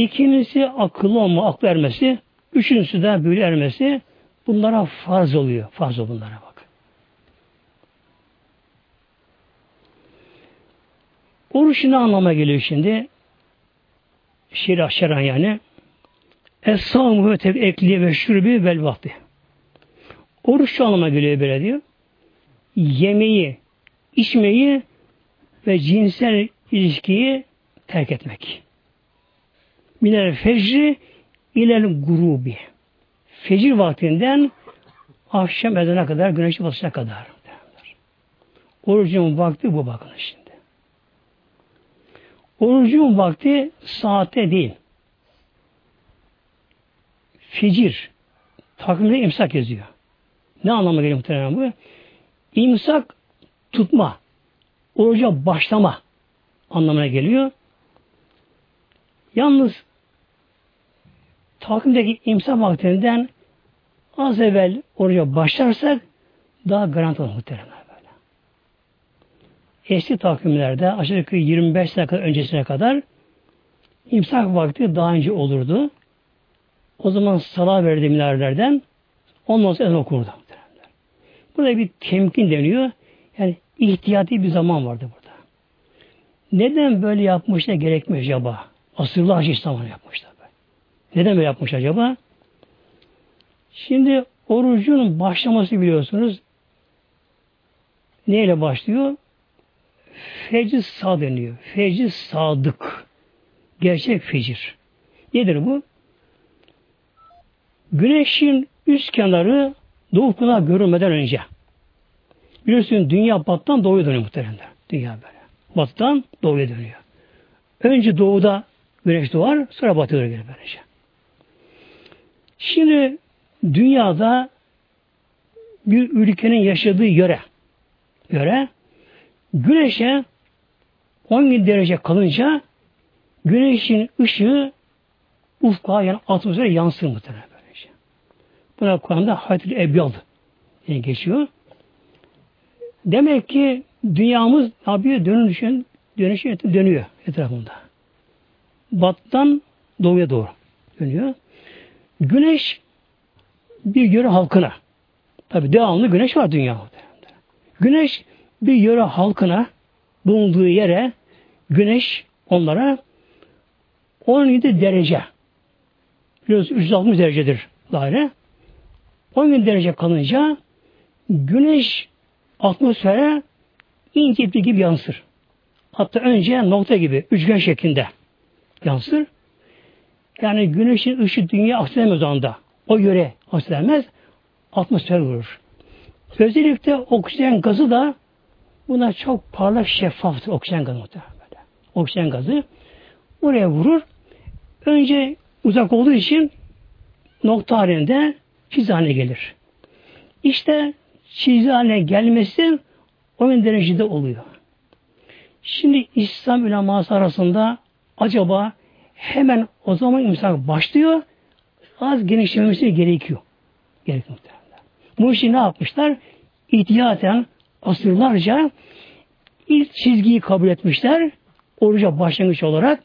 İkincisi akıllı olma, akıl ermesi Üçüncüsü de böyle ermesi bunlara farz oluyor. Farz oluyor bunlara bak. Oruç ne anlama geliyor şimdi? Şira şeran yani. Es-savmu ve ekli ve şürbi vel vakti. Oruç şu anlama geliyor böyle diyor. Yemeği, içmeyi ve cinsel ilişkiyi terk etmek. Minel fecri ilel grubi. Fecir vaktinden akşam ezana kadar, güneş batışına kadar. Orucun vakti bu bakın şimdi. Orucun vakti saatte değil. Fecir. Takvimde imsak yazıyor. Ne anlamına geliyor muhtemelen bu? İmsak tutma. Oruca başlama anlamına geliyor. Yalnız takvimdeki imsak vaktinden az evvel oruca başlarsak daha garanti olur muhtemelen böyle. Eski takvimlerde aşağı yukarı 25 dakika öncesine kadar imsak vakti daha önce olurdu. O zaman sala verdi minarlerden ondan sonra ezan okurdu. Burada bir temkin deniyor. Yani ihtiyati bir zaman vardı burada. Neden böyle yapmışlar gerekmiş acaba? Asırlarca İslam'ı yapmışlar. Neden böyle yapmış acaba? Şimdi orucun başlaması biliyorsunuz neyle başlıyor? Fecr sağ deniyor. Fecr sadık. Gerçek fecir. Nedir bu? Güneşin üst kenarı doğu kulağı görünmeden önce. Biliyorsun dünya battan doğuya dönüyor muhtemelen. Dünya böyle. Batıdan doğuya dönüyor. Önce doğuda güneş doğar, sonra batıya gelir böylece. Şimdi dünyada bir ülkenin yaşadığı yöre göre güneşe 10 derece kalınca güneşin ışığı ufka yani atmosfere yansır muhtemelen böylece. Buna Kur'an'da hayatül ebyal diye geçiyor. Demek ki dünyamız tabi dönüşün dönüşü dönüyor etrafında. Battan doğuya doğru dönüyor. Güneş bir yöre halkına tabi devamlı güneş var dünyada. Güneş bir yöre halkına bulunduğu yere güneş onlara 17 derece biliyorsunuz 360 derecedir daire. 17 derece kalınca güneş atmosfere ince ipli gibi yansır. Hatta önce nokta gibi üçgen şeklinde yansır. Yani güneşin ışığı dünya aksedemez anda. O göre aksedemez. Atmosfer vurur. Özellikle oksijen gazı da buna çok parlak şeffaftır. Oksijen gazı muhtemelen. Oksijen gazı buraya vurur. Önce uzak olduğu için nokta halinde çiz haline gelir. İşte çiz haline gelmesi o derecede oluyor. Şimdi İslam uleması arasında acaba hemen o zaman imsak başlıyor az genişlemesi gerekiyor. Gerekiyor Bu işi ne yapmışlar? İhtiyaten asırlarca ilk çizgiyi kabul etmişler. Oruca başlangıç olarak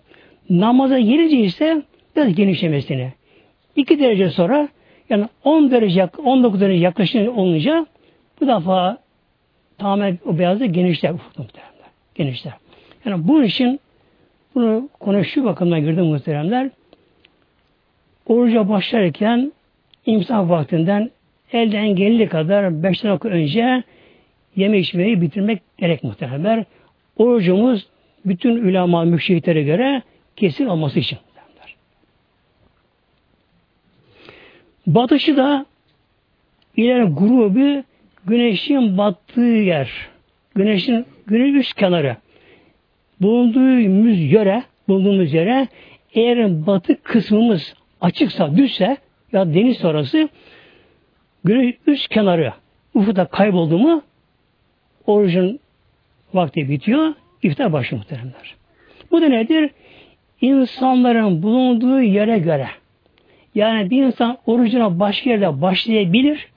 namaza gelince ise biraz genişlemesini. İki derece sonra yani 10 derece 19 derece yaklaşınca olunca bu defa tamamen o beyazda genişler muhteremler. Genişler. Yani bunun için bunu konuşu bakımdan girdim muhteremler. Oruca başlarken imsak vaktinden elden geldiği kadar beş dakika önce yeme içmeyi bitirmek gerek muhteremler. Orucumuz bütün ulema müşriklere göre kesin olması için. Batışı da ileri grubu güneşin battığı yer. Güneşin güney üst kenarı. Bulunduğumuz yere, bulunduğumuz yere eğer batı kısmımız açıksa, düzse ya deniz sonrası güney üst kenarı ufukta kayboldu mu orucun vakti bitiyor, iftar başlıyor muhteremler. Bu da nedir? İnsanların bulunduğu yere göre yani bir insan orucuna başka yerde başlayabilir.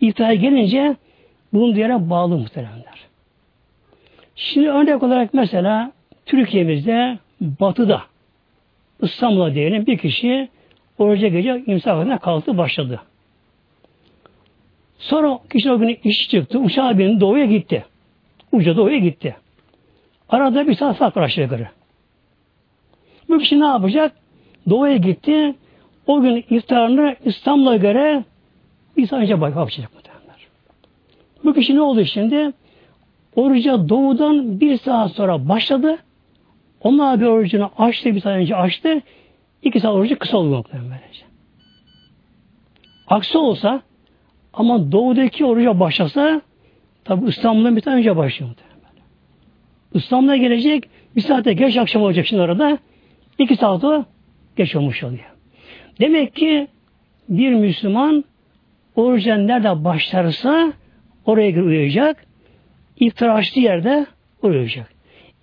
İftara gelince bulunduğu yere bağlı muhteremler. Şimdi örnek olarak mesela Türkiye'mizde batıda İstanbul'a diyelim bir kişi Oruca gece imsak kalktı başladı. Sonra kişi o gün iş çıktı. Uçağa bindi. Doğuya gitti. Uca doğuya gitti. Arada bir saat fark var aşağı yukarı. Bu kişi ne yapacak? Doğuya gitti. O gün iftarını İstanbul'a göre bir saat önce bakacak muhtemelen. Bu kişi ne oldu şimdi? Oruca doğudan bir saat sonra başladı. Onlar bir orucunu açtı, bir saat önce açtı. İki saat orucu kısa oldu muhtemelen. Aksi olsa ama doğudaki oruca başlasa tabi İstanbul'dan bir tane önce başlıyor muhtemelen. İstanbul'a gelecek bir saate geç akşam olacak şimdi arada. iki saat o geç olmuş oluyor. Demek ki bir Müslüman oruca nerede başlarsa oraya uyuyacak. İftar açtığı yerde uyuyacak.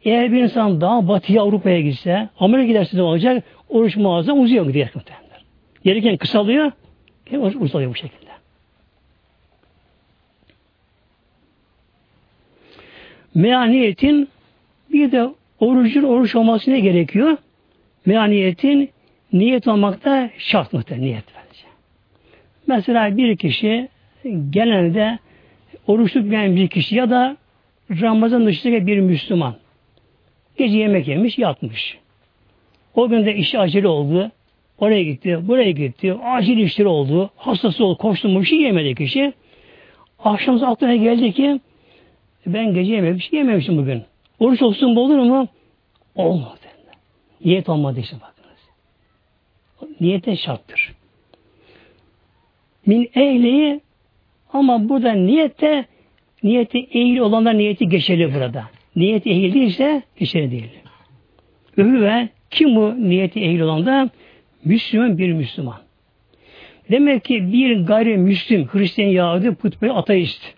Eğer bir insan daha batıya Avrupa'ya gitse, Amerika giderse ne olacak? Oruç muazzam uzuyor gidiyor muhtemelen. Gereken kısalıyor, oruç uzalıyor bu şekilde. Meaniyetin bir de orucun oruç olması ne gerekiyor? Meaniyetin niyet olmakta şart muhtemelen niyet bence. Mesela bir kişi genelde oruç tutmayan bir kişi ya da Ramazan dışındaki bir Müslüman gece yemek yemiş yatmış. O gün de işi acele oldu. Oraya gitti, buraya gitti. Acil işleri oldu. Hastası oldu, koştu bir şey yemedi kişi. Akşam aklına geldi ki ben gece yemedim, bir şey yememişim bugün. Oruç olsun olur mu? Olmadı. Niyet olmadı işte bakınız. Niyete şarttır. Min ehliyi ama burada niyette niyeti eğil olanlar niyeti geçerli burada. Niyeti eğil değilse geçerli değil. ve kim bu niyeti eğil olan da? Müslüman bir Müslüman. Demek ki bir gayrimüslim, Hristiyan, Yahudi, putperest, ateist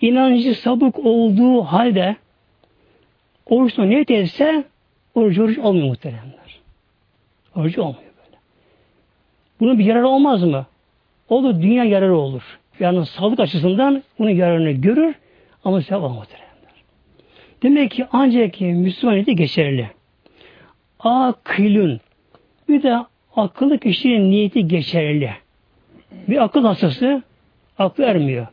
inancı sabık olduğu halde oruçla niyet etse oruç oruç olmuyor muhteremler. Oruç olmuyor böyle. Bunun bir yararı olmaz mı? Olur, dünya yararı olur. Yani sağlık açısından bunun yararını görür ama sevap muhteremler. Demek ki ancak ki Müslümaniyeti geçerli. Akılın bir de akıllı kişinin niyeti geçerli. Bir akıl hastası aklı ermiyor.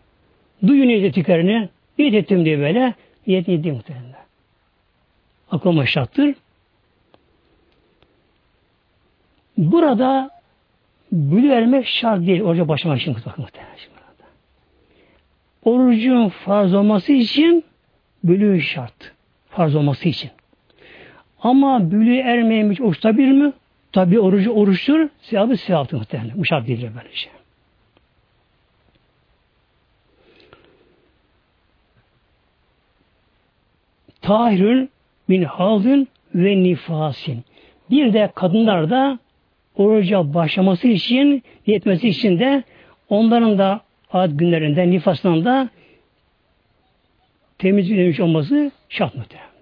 Duyun niyet ettiklerini, niyet ettim diye böyle niyet niyet diye muhtemelen. Akıl şarttır. Burada bülü vermek şart değil. Oruca başlamak için muhtemelen. Orucun farz olması için bülü şart. Farz olması için. Ama bülü ermeyen oruç tabi mi? Tabi orucu oruçtur. Sevabı sevaptır muhtemelen. Bu şart değildir böyle şey. tahirül min hazın ve nifasin. Bir de kadınlarda oruca başlaması için, yetmesi için de onların da ad günlerinde, nifasından da temizlenmiş olması şart muhtemelenler.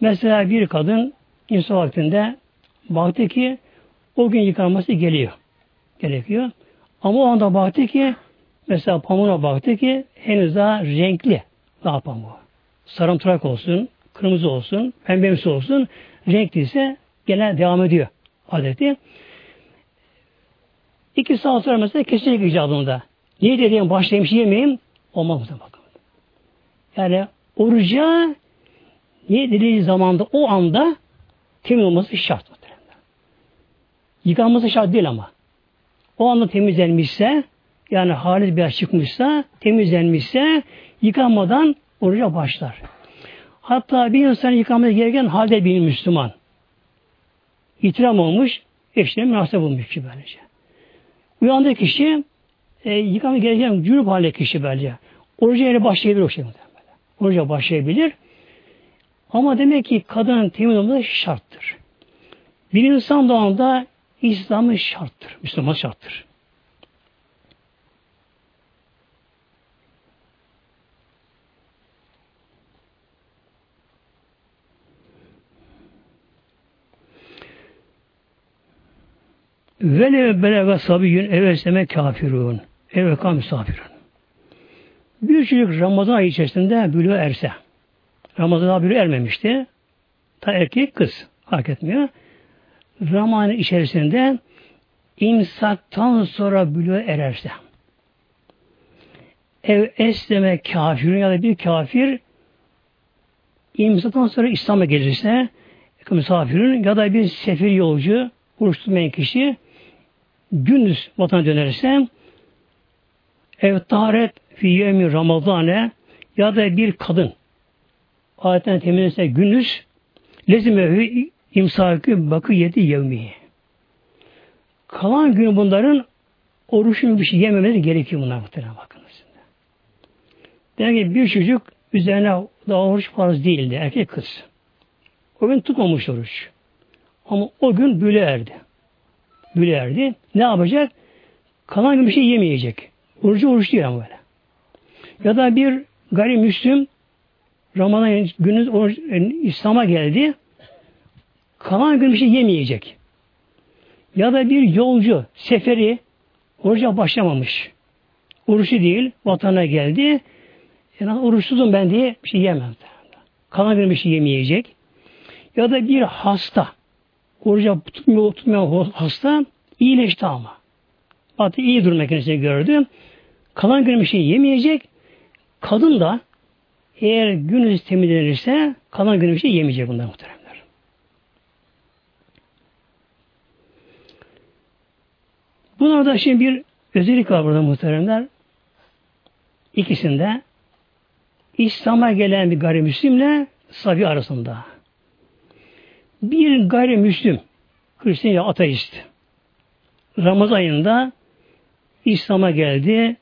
Mesela bir kadın insan vaktinde baktı ki o gün yıkanması geliyor. Gerekiyor. Ama o anda baktı ki mesela pamuğa baktı ki henüz daha renkli daha pamuğu sarımtırak olsun, kırmızı olsun, pembemsi olsun, renkli ise gene devam ediyor adeti. İki saat sonra mesela kesinlik icabında. Niye dediğim başlayayım şey yemeyeyim? Olmaz mı bakın. Yani oruca niye dediği zamanda o anda temiz olması şart? Yıkanması şart değil ama. O anda temizlenmişse yani halis biraz çıkmışsa temizlenmişse yıkanmadan oruca başlar. Hatta bir insan yıkamaya gereken halde bir Müslüman. İtiram olmuş, eşine münasebe bulmuş ki böylece. Uyandığı kişi e, yıkamaya gereken cünüp halde kişi bence. Oruca yine başlayabilir o şekilde. Oruca başlayabilir. Ama demek ki kadının temiz olması şarttır. Bir insan doğanda İslam'ın şarttır. Müslüman şarttır. Vele belege sabiyyün eveseme kafirun. Evveka misafirun. Bir çocuk Ramazan ayı içerisinde bülü erse. Ramazan bülü ermemişti. Ta erkek kız. Hak etmiyor. Ramazan içerisinde imsaktan sonra bülüğe ererse ev esleme kafirin ya da bir kafir imsaktan sonra İslam'a gelirse misafirin ya da bir sefir yolcu oruç kişi gündüz vatana dönerse ev taharet fi yevmi ramazane ya da bir kadın ayetten temizlenirse gündüz lezimehü imsakü bakı yedi yevmi. Kalan gün bunların oruçun bir şey yememeleri gerekiyor bunlar muhtemelen bakınız. Demek ki bir çocuk üzerine daha oruç farz değildi. Erkek kız. O gün tutmamış oruç. Ama o gün büle erdi. Büle erdi. Ne yapacak? Kalan gün bir şey yemeyecek. Orucu oruç değil ama böyle. Ya da bir gayrimüslim Ramazan günü oruç, İslam'a geldi. Kalan gün bir şey yemeyecek. Ya da bir yolcu, seferi oruca başlamamış. Oruçlu değil, vatana geldi. Yani oruçsuzum ben diye bir şey yemem. Kalan gün bir şey yemeyecek. Ya da bir hasta, oruca tutmuyor, tutmuyor hasta, iyileşti ama. Hatta iyi durmak kendisini gördü. Kalan gün bir şey yemeyecek. Kadın da eğer günüz temizlenirse kalan gün bir şey yemeyecek bunlar muhteremler. Bunlarda şimdi bir özellik var burada muhteremler. İkisinde İslam'a gelen bir gayrimüslimle Safi arasında. Bir gayrimüslim, Hristiyan ya ateist, Ramazan ayında İslam'a geldi,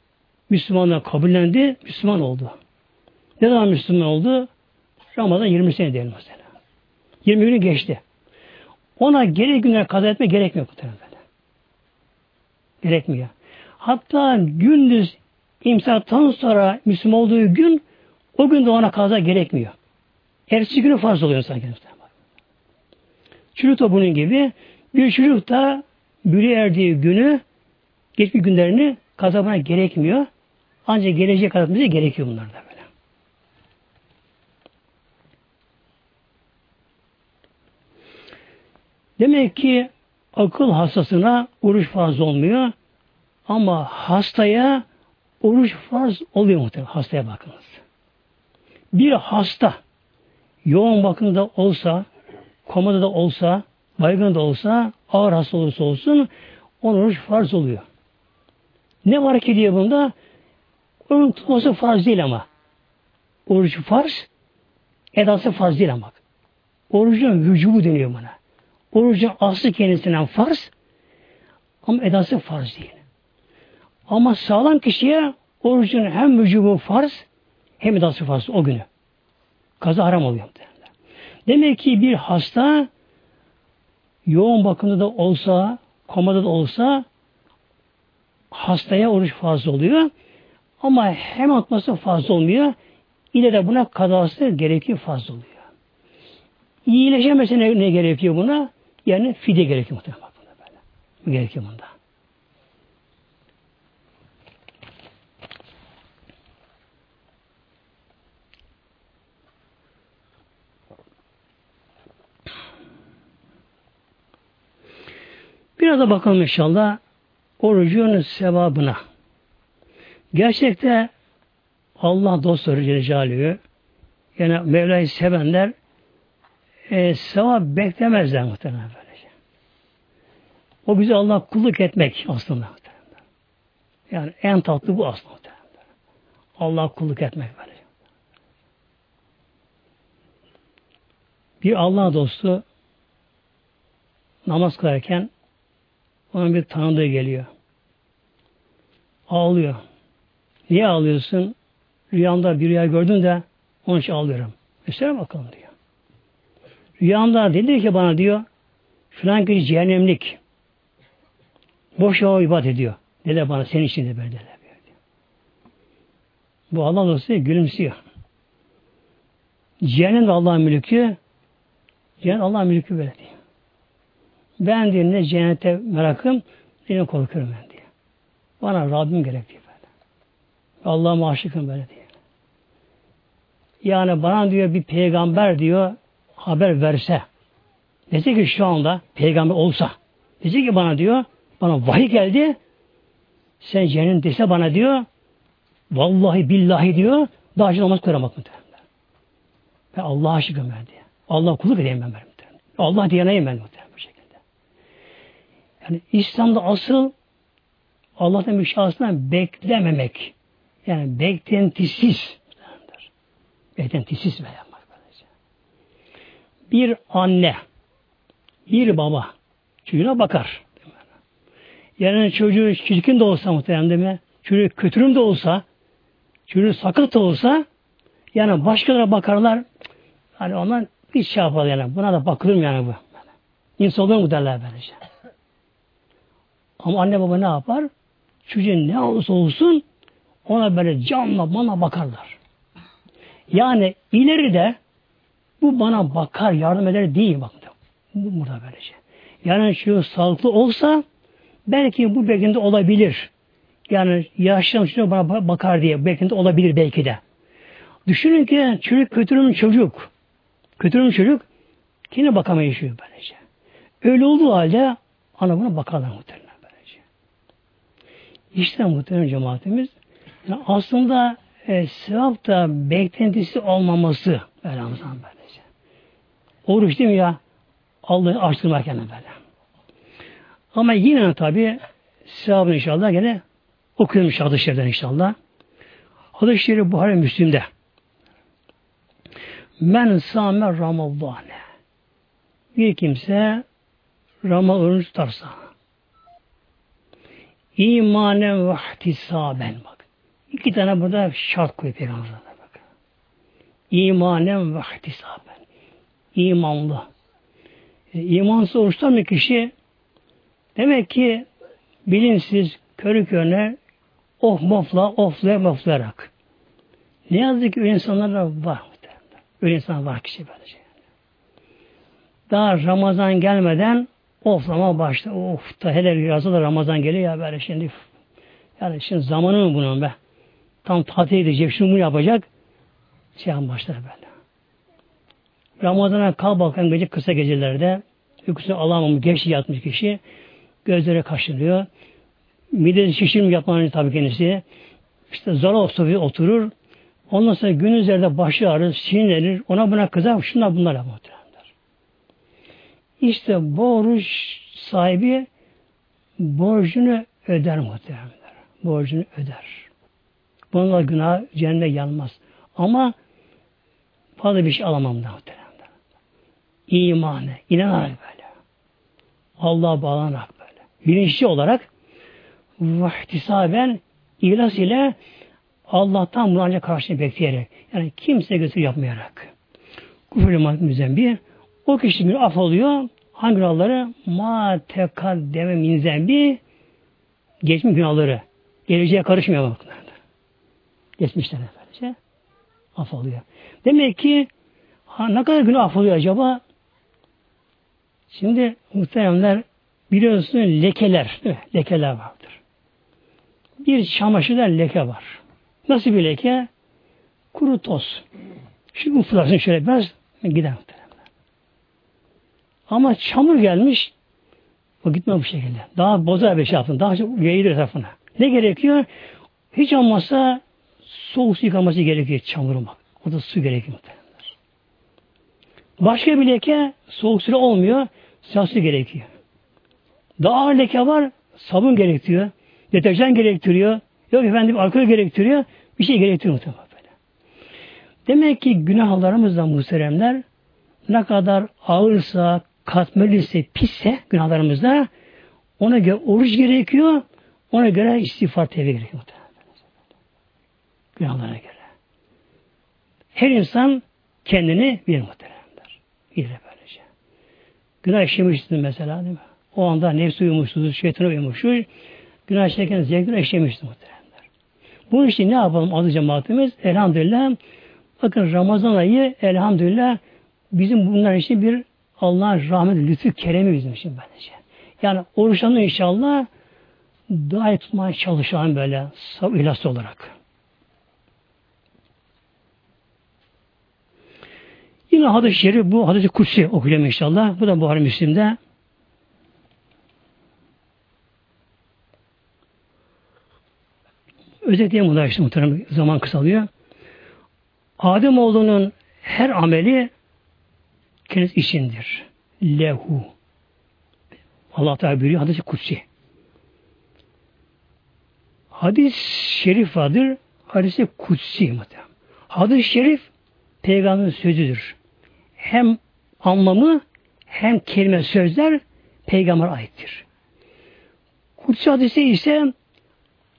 Müslümanlar kabullendi, Müslüman oldu. Ne zaman Müslüman oldu? Ramazan 20 sene değil mesela. 20 günü geçti. Ona gerek günler kaza etme gerekmiyor bu böyle. Gerekmiyor. Hatta gündüz imsaktan sonra Müslüman olduğu gün o gün de ona kaza gerekmiyor. Ertesi günü farz oluyor sanki. Çocuk da bunun gibi bir çocuk da bürü erdiği günü geçmiş günlerini kazanmaya gerekmiyor. Ancak gelecek kazanmaya gerekiyor bunlar da böyle. Demek ki akıl hastasına oruç farz olmuyor. Ama hastaya oruç farz oluyor muhtemelen. Hastaya bakınız. Bir hasta yoğun bakımda olsa, komada da olsa, baygın da olsa, ağır hasta olursa olsun onun oruç farz oluyor. Ne var ki diye bunda? Onun tutması farz değil ama. Oruç farz, edası farz değil ama. Orucun vücubu deniyor buna. Orucun aslı kendisinden farz ama edası farz değil. Ama sağlam kişiye orucun hem vücubu farz hem edası farz o günü. Kaza haram oluyor. Demek ki bir hasta yoğun bakımda da olsa, komada da olsa hastaya oruç fazla oluyor. Ama hem atması fazla olmuyor. İle de buna kazası gerekiyor fazla oluyor. İyileşemese ne, gerekiyor buna? Yani fide gerekiyor muhtemelen. Böyle. Gerekiyor bunda. Biraz da bakalım inşallah orucun sevabına. Gerçekte Allah dostları Celle yani Mevla'yı sevenler e, sevap beklemezler muhtemelen böylece. O bize Allah kulluk etmek aslında muhtemelen. Yani en tatlı bu aslında muhtemelen. Allah kulluk etmek böylece. Bir Allah dostu namaz kılarken ona bir tanıdığı geliyor. Ağlıyor. Niye ağlıyorsun? Rüyamda bir rüya gördüm de onun için ağlıyorum. Mesela bakalım diyor. Rüyamda dedi ki bana diyor filan kişi cehennemlik. Boş o ibadet ediyor. Dede bana senin için de böyle diyor. Bu Allah dostu gülümsüyor. Cehennem de Allah'ın mülkü. Cehennem Allah'ın mülkü böyle diyor. Ben diyor ne cennete merakım ne korkuyorum ben diyor. Bana Rabbim gerek diyor böyle. Allah'a aşıkım böyle diyor. Yani bana diyor bir peygamber diyor haber verse Dese ki şu anda peygamber olsa. Dese ki bana diyor bana vahiy geldi. Sen cehennem dese bana diyor vallahi billahi diyor daha önce namaz kıramak muhtemelen. Ben Allah'a şükür ben diye. Allah kulluk edeyim ben muhtemelen. Allah diyanayım ben muhtemelen. Yani İslam'da asıl Allah'tan bir şahsından beklememek. Yani beklentisiz. Beklentisiz ve yapmak. Bir anne, bir baba çocuğuna bakar. Yani çocuğu çirkin de olsa muhtemelen değil mi? Çocuğu kötürüm de olsa, çocuğu sakat da olsa, yani başkalarına bakarlar, hani ondan hiç şey yapar yani. Buna da bakılır mı yani bu? İnsan olur mu derler böylece. Ama anne baba ne yapar? Çocuğun ne olursa olsun ona böyle canla bana bakarlar. Yani ileride bu bana bakar, yardım eder değil bak. Bu burada böylece. Yani şu sağlıklı olsa belki bu beklenti olabilir. Yani çocuk bana bakar diye beklenti olabilir belki de. Düşünün ki çocuk kötürüm çocuk. Kötürüm çocuk kime bakamayız böylece. Öyle olduğu halde ana buna bakarlar muhtemelen. İşte muhtemelen cemaatimiz yani aslında e, sevap da beklentisi olmaması Ramazan böylece. Oruç değil mi ya? Allah'ı açtırmak böyle. Ama yine tabi sevabını inşallah gene okuyorum inşallah hadis inşallah. Hadis-i Şerif Buhari Müslim'de. Men sâme ramazâne. Bir kimse Ramazan'ı tutarsa imanen ve ihtisaben bak. İki tane burada şart koyuyor Peygamber'e bak. İmanen ve ihtisaben. İmanlı. E, imansız oruçlar mı kişi demek ki bilinçsiz körü körüne of mofla oflaya moflayarak. Ne yazık ki öyle insanlar da var. Öyle insan var kişi böylece. Daha Ramazan gelmeden oflama başta. Of da hele yazı da Ramazan geliyor ya böyle şimdi. Yani şimdi zamanı mı bunun be? Tam tatil edecek, şunu bunu yapacak. Şey başlar böyle. Ramazan'a kal bakan gece kısa gecelerde uykusunu alamamış, geç yatmış kişi gözlere kaşınıyor. Midesi şişirme yapmanın tabii kendisi. İşte zor olsa oturur. Ondan sonra gün üzerinde başı ağrır, sinirlenir. Ona buna kızar. Şunlar bunlar yapar. İşte bu oruç sahibi borcunu öder muhtemelen. Borcunu öder. Bununla günah cennet yanmaz. Ama fazla bir şey alamam da muhtemelen. İmanı, inanarak böyle. Allah'a bağlanarak böyle. Bilinçli olarak vahtisaben ihlas ile Allah'tan bunu ancak karşılığını bekleyerek. Yani kimse götür yapmayarak. Kufrül müzembi o kişi bir af oluyor. Hangi günahları? Ma tekaddeme min zembi geçmiş günahları. Geleceğe karışmıyor bakımlarda. Geçmişler efendim. Af oluyor. Demek ki ha, ne kadar günah af acaba? Şimdi muhteremler biliyorsunuz lekeler, lekeler vardır. Bir çamaşırda leke var. Nasıl bir leke? Kuru toz. Şu uflasın şöyle biraz gider. Ama çamur gelmiş o gitme bu şekilde. Daha bozar bir şey yaptın. Daha çok yayılır etrafına. Ne gerekiyor? Hiç olmazsa soğuk su yıkaması gerekiyor çamurun bak. O da su gerekiyor. Başka bir leke soğuk su olmuyor. Sıcak su gerekiyor. Daha ağır leke var. Sabun gerektiriyor. Deterjan gerektiriyor. Yok efendim alkol gerektiriyor. Bir şey gerektiriyor muhtemelen böyle. Demek ki günahlarımızdan muhteremler ne kadar ağırsa, katmerliyse, pisse günahlarımızda ona göre oruç gerekiyor. Ona göre istiğfar tevbe gerekiyor. Günahlara göre. Her insan kendini bir muhteremler. Bilir böylece. Günah işlemişsin mesela değil mi? O anda nefsi uyumuştur, şeytan uyumuştur. Günah işlerken zevkini işlemiştir muhteremler. Bu işte ne yapalım adı cemaatimiz? Elhamdülillah bakın Ramazan ayı elhamdülillah bizim bunlar için bir Allah'ın rahmeti, lütfu, keremi bizim için böylece. Yani oruçlanır inşallah daha iyi tutmaya çalışan böyle ilası olarak. Yine hadis-i şerif bu hadis-i kutsi okuyacağım inşallah. Bu da Buhari Müslim'de. Özetleyeyim bunlar işte muhtemelen zaman kısalıyor. Adem oğlunun her ameli kendisi içindir. Lehu. Allah Teala buyuruyor hadis-i kutsi. Hadis şerif vardır. Hadis-i kutsi muhtemelen. Hadis-i şerif peygamberin sözüdür. Hem anlamı hem kelime sözler peygamber aittir. Kutsi hadise ise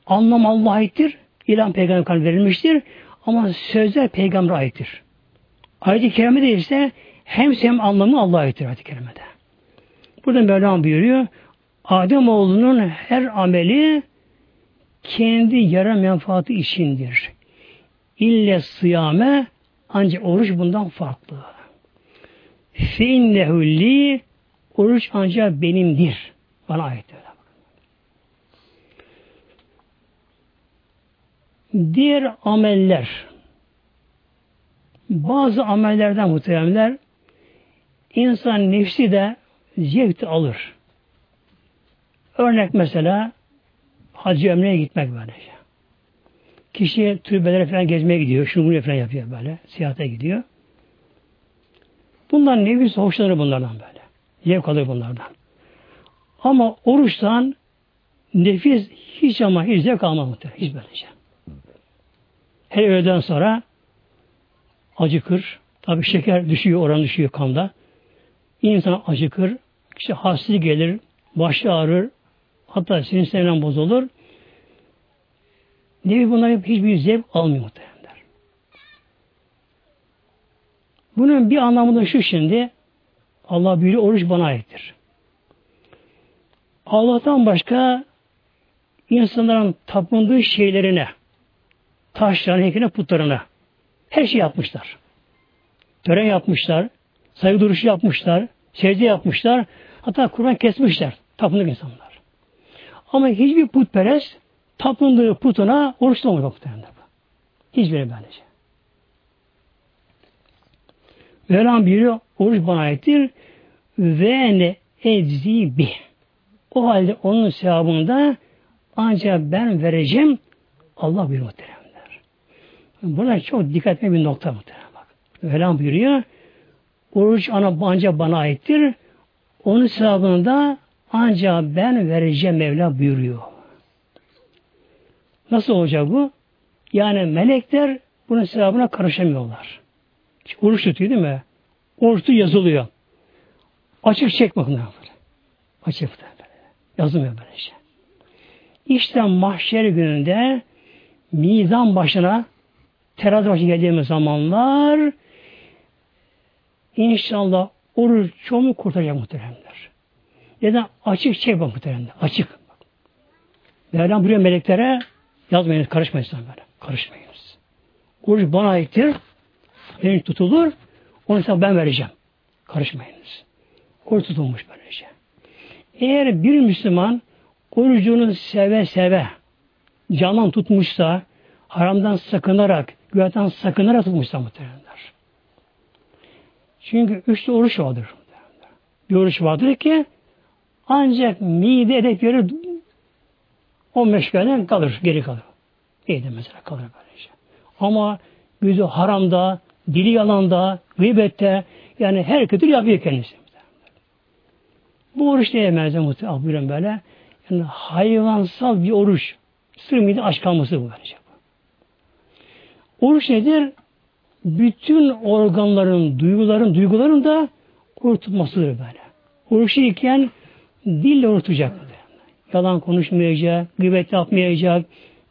anlam Allah'a aittir. İlan peygamber verilmiştir. Ama sözler peygamber aittir. Ayet-i kerimede ise hem hem anlamı Allah'a aittir ayet-i kerimede. Burada Mevlam buyuruyor. Adem oğlunun her ameli kendi yara menfaati içindir. İlle sıyame ancak oruç bundan farklı. Feinnehu li oruç ancak benimdir. Bana ait öyle. Diğer ameller bazı amellerden muhteremler insan nefsi de zevk alır. Örnek mesela hacı ömreye gitmek böyle. Kişi türbelere falan gezmeye gidiyor. Şunu bunu falan yapıyor böyle. Seyahate gidiyor. Bunlar nefis hoşlanır bunlardan böyle. Zevk alır bunlardan. Ama oruçtan nefis hiç ama hiç zevk muhtemelen. Hiç böylece. Her öğleden sonra acıkır. Tabi şeker düşüyor, oran düşüyor kanda. İnsan acıkır. İşte hasta gelir, başı ağrır. Hatta sinir bozulur. Nebi bunlar hiçbir zevk almıyor muhtemelenler. Bunun bir anlamı da şu şimdi Allah büyülü oruç bana aittir. Allah'tan başka insanların tapındığı şeylerine, taşlarına, heykeline, putlarına her şey yapmışlar. Tören yapmışlar, saygı duruşu yapmışlar, secde yapmışlar, hatta Kur'an kesmişler tapındık insanlar. Ama hiçbir putperest tapındığı putuna oruç tutmamış muhtemelen. Hiçbiri böylece. Mevlam buyuruyor, oruç bana aittir ve ne eczi. O halde onun sevabını ancak ben vereceğim Allah buyuruyor muhteremler. Burada çok dikkat bir nokta muhterem bak. Mevlam buyuruyor, oruç ana ancak bana aittir. Onun sevabını da ancak ben vereceğim Mevla buyuruyor. Nasıl olacak bu? Yani melekler bunun sevabına karışamıyorlar. Oruç tutuyor değil mi? Oruç yazılıyor. Açık çek bakın böyle. Açık böyle. Yazılmıyor böyle şey. İşte mahşer gününde mizan başına terazi başına geldiğimiz zamanlar inşallah oruç çoğunu kurtaracak muhteremler. Neden? Açık çek bak muhteremler. Açık. Mevlam buraya meleklere Yazmayınız, karışmayın böyle. Karışmayınız. Oruç bana aittir. Benim tutulur. Onu ise ben vereceğim. Karışmayınız. Oruç tutulmuş böylece. Eğer bir Müslüman orucunu seve seve canan tutmuşsa, haramdan sakınarak, günahdan sakınarak tutmuşsa muhtemelenler. Çünkü üç oruç vardır. Bir oruç vardır ki ancak mide edepleri o meşgaleden kalır, geri kalır. İyi mesela kalır böylece. Ama gözü haramda, dili yalanda, gıybette, yani her kötü yapıyor kendisi. Bu oruç neye benzer muhtemelen böyle? Yani hayvansal bir oruç. Sır mide aç kalması bu böylece. Oruç nedir? Bütün organların, duyguların, duyguların da kurtulmasıdır böyle. Oruç iken dille unutacak. Yalan konuşmayacak, gıybet yapmayacak,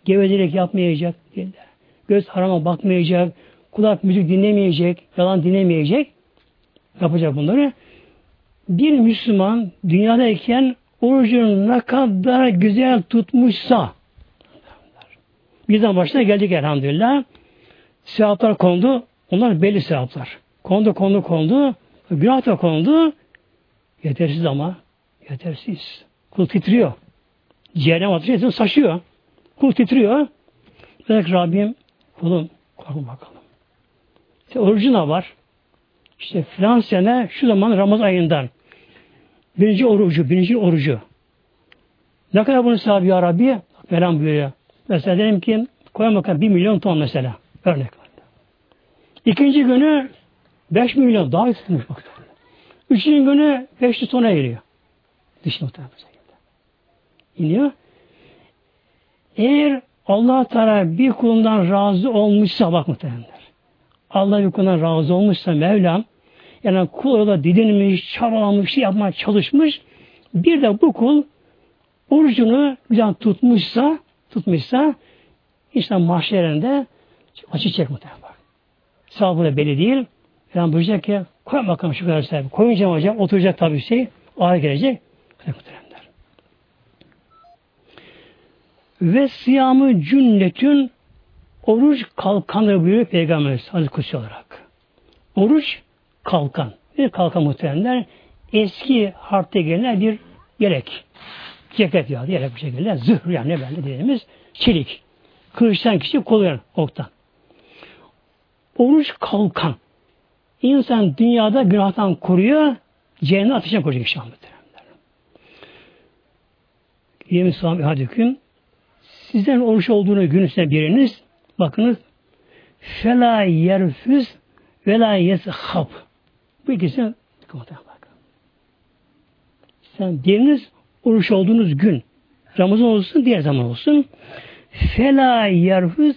gevezelik yapmayacak, göz harama bakmayacak, kulak müzik dinlemeyecek, yalan dinlemeyecek, yapacak bunları. Bir Müslüman dünyadayken orucunu ne kadar güzel tutmuşsa bizden başına geldik elhamdülillah. Sevaplar kondu. Onlar belli sevaplar. Kondu, kondu, kondu. Günah da kondu. Yetersiz ama. Yetersiz. Kul titriyor. Cehennem ateşi saçıyor. Kul titriyor. Demek Rabbim kulum korkun bakalım. İşte orucuna var. işte filan sene şu zaman Ramazan ayından birinci orucu, birinci orucu. Ne kadar bunun sahibi ya Rabbi? Mevlam buyuruyor. Mesela dedim ki koyalım bir milyon ton mesela. Örnek. İkinci günü beş milyon daha yükselmiş bak. Üçüncü günü beş yüz tona geliyor. Dış muhtemelen iniyor. Eğer Allah Teala bir kulundan razı olmuşsa bak muhtemelenler. Allah bir kulundan razı olmuşsa Mevlam yani kul orada didinmiş, çabalamış, şey yapmaya çalışmış. Bir de bu kul orucunu güzel tutmuşsa tutmuşsa işte mahşerinde acı çek muhtemelen bak. Da belli değil. Yani buyuracak ki koy bakalım şu kadar sahibi. Koyunca hocam oturacak tabii şey ağır gelecek. Muhtemelen. Ve siyamı cünnetün oruç kalkanı buyuruyor Peygamberimiz Hazreti Kutsi olarak. Oruç kalkan. Bir kalkan muhtemelenler eski harpte gelen bir yelek. Ceket ya yelek bu şekilde. Zırh yani ne belli dediğimiz çelik. Kılıçtan kişi koluyor oktan. Oruç kalkan. İnsan dünyada günahtan koruyor, cehennem ateşine koruyacak inşallah. Yemin sahibi hadüküm Sizden oruç olduğunu gün üstüne biriniz bakınız fela yerfüz ve la yeshab. Bu ikisi bakın. Sen biriniz oruç olduğunuz gün Ramazan olsun diğer zaman olsun fela yerfüz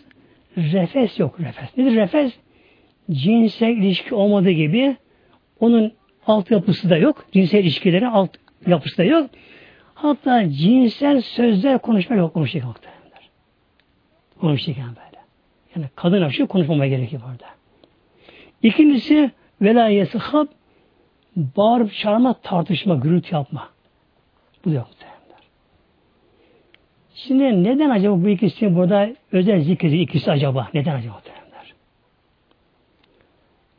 refes yok refes. Nedir refes? Cinsel ilişki olmadığı gibi onun altyapısı da yok. Cinsel ilişkileri alt yapısı da yok. Hatta cinsel sözler konuşma yok konuşacak. Konuşurken böyle. Yani kadın açık konuşmamaya gerekiyor burada. İkincisi velayeti hab bağırıp çağırma, tartışma, gürültü yapma. Bu da yok Şimdi neden acaba bu ikisi burada özel zikri ikisi acaba? Neden acaba muhtemelenler?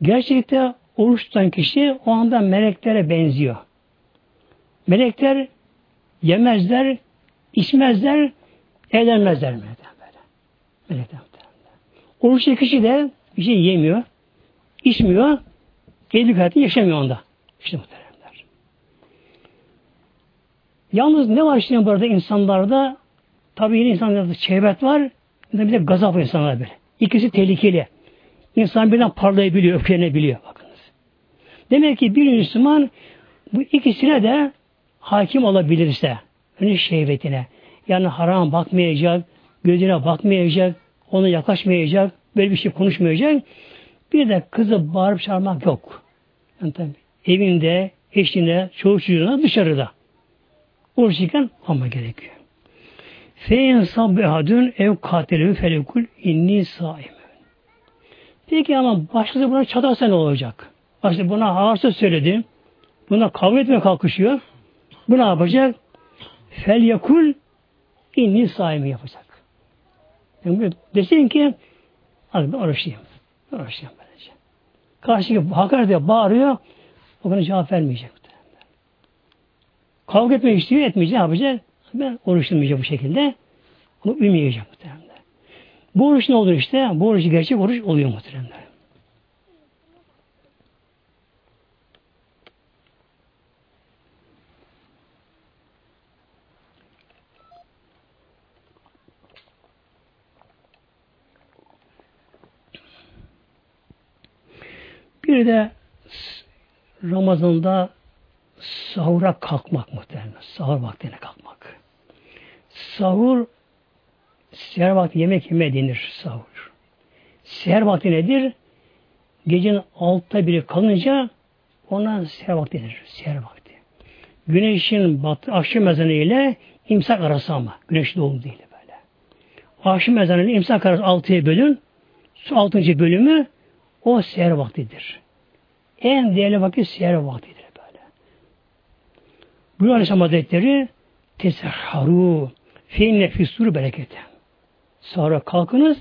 Gerçekte oruç tutan kişi o anda meleklere benziyor. Melekler yemezler, içmezler, eğlenmezler mi? Melekler Oruçlu kişi de bir şey yemiyor, içmiyor, evlilik hayatı yaşamıyor onda. İşte muhteremler. Yalnız ne var şimdi burada insanlarda? Tabii yine insanlarda çevret var, bir de gazap insanlar böyle. İkisi tehlikeli. İnsan birden parlayabiliyor, öfkelenebiliyor. Bakınız. Demek ki bir Müslüman bu ikisine de hakim olabilirse, önü şehvetine, yani haram bakmayacak, gözüne bakmayacak, ona yaklaşmayacak, böyle bir şey konuşmayacak. Bir de kızı bağırıp çağırmak yok. Yani tabii evinde, eşine, çoğu çocuğuna dışarıda. Uğraşırken ama gerekiyor. Fein sabbehadün ev katilü felekul inni saim. Peki ama başkası buna çatarsa ne olacak? Başta buna ağırsa söyledi. Buna kavga etmeye kalkışıyor. Bu ne yapacak? Fel yakul inni saimi yapacak. Yani desin ki hadi ben oruçluyum. Oruçluyum böylece. Karşıdaki hakaret diye bağırıyor. O bana cevap vermeyecek. Kavga etmek istiyor, etmeyecek, ne yapacak? Ben oruçlamayacağım bu şekilde. Onu ümeyeceğim muhtemelen. Bu oruç ne olur işte? Bu oruç gerçek oruç oluyor muhtemelen. Bir de Ramazan'da sahura kalkmak muhtemelen. Sahur vaktine kalkmak. Sahur seher vakti yemek yeme denir sahur. Seher vakti nedir? Gecenin altta biri kalınca ona seher vakti denir. Seher vakti. Güneşin batı, akşam ezanı ile imsak arası ama. Güneş doğum değil böyle. Akşam ezanı ile imsak arası altıya bölün. Su altıncı bölümü o seher vaktidir. En değerli vakit seher vaktidir böyle. Bu Aleyhisselam Hazretleri tesahharu fi nefisur berekete. Sonra kalkınız,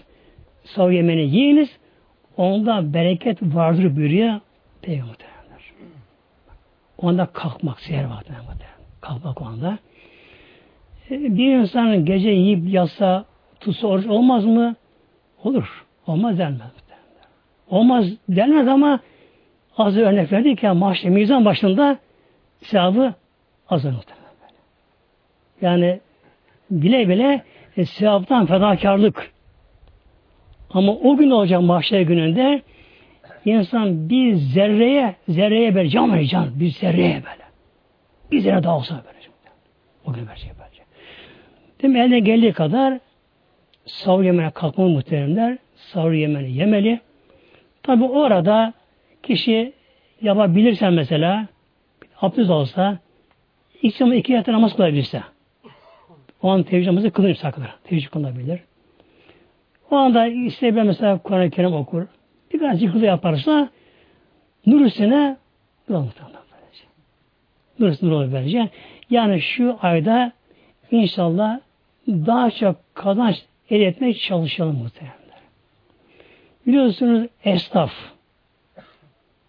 sahur yemeğini yiyiniz, onda bereket vardır buyuruyor Peygamber. Onda kalkmak, seher vakti. Kalkmak onda. E, bir insanın gece yiyip yatsa, tutsa oruç olmaz mı? Olur. Olmaz denmez. Olmaz denmez ama az örnek verdik ya mahşer mizan başında sevabı azalır. Yani bile bile e, sevaptan fedakarlık. Ama o gün olacak mahşer gününde insan bir zerreye, zerreye böyle can verir can, bir zerreye böyle. Bir zerre daha olsa böyle. O gün verecek böylece. Demek eline geldiği kadar sahur yemene kalkmalı muhteremler. Sahur yemeni yemeli. Tabi orada kişi yapabilirsen mesela abdest olsa ilk zaman iki yatı namaz kılabilirse o an teheccüd namazı kılınır saklar. Teheccüd kılınabilir. O anda isteyebilir mesela Kur'an-ı Kerim okur. Birkaç zikri yaparsa nur üstüne nur muhtemelen böylece. Nur üstüne nur. Yani şu ayda inşallah daha çok kazanç elde etmeye çalışalım muhtemelen. Biliyorsunuz esnaf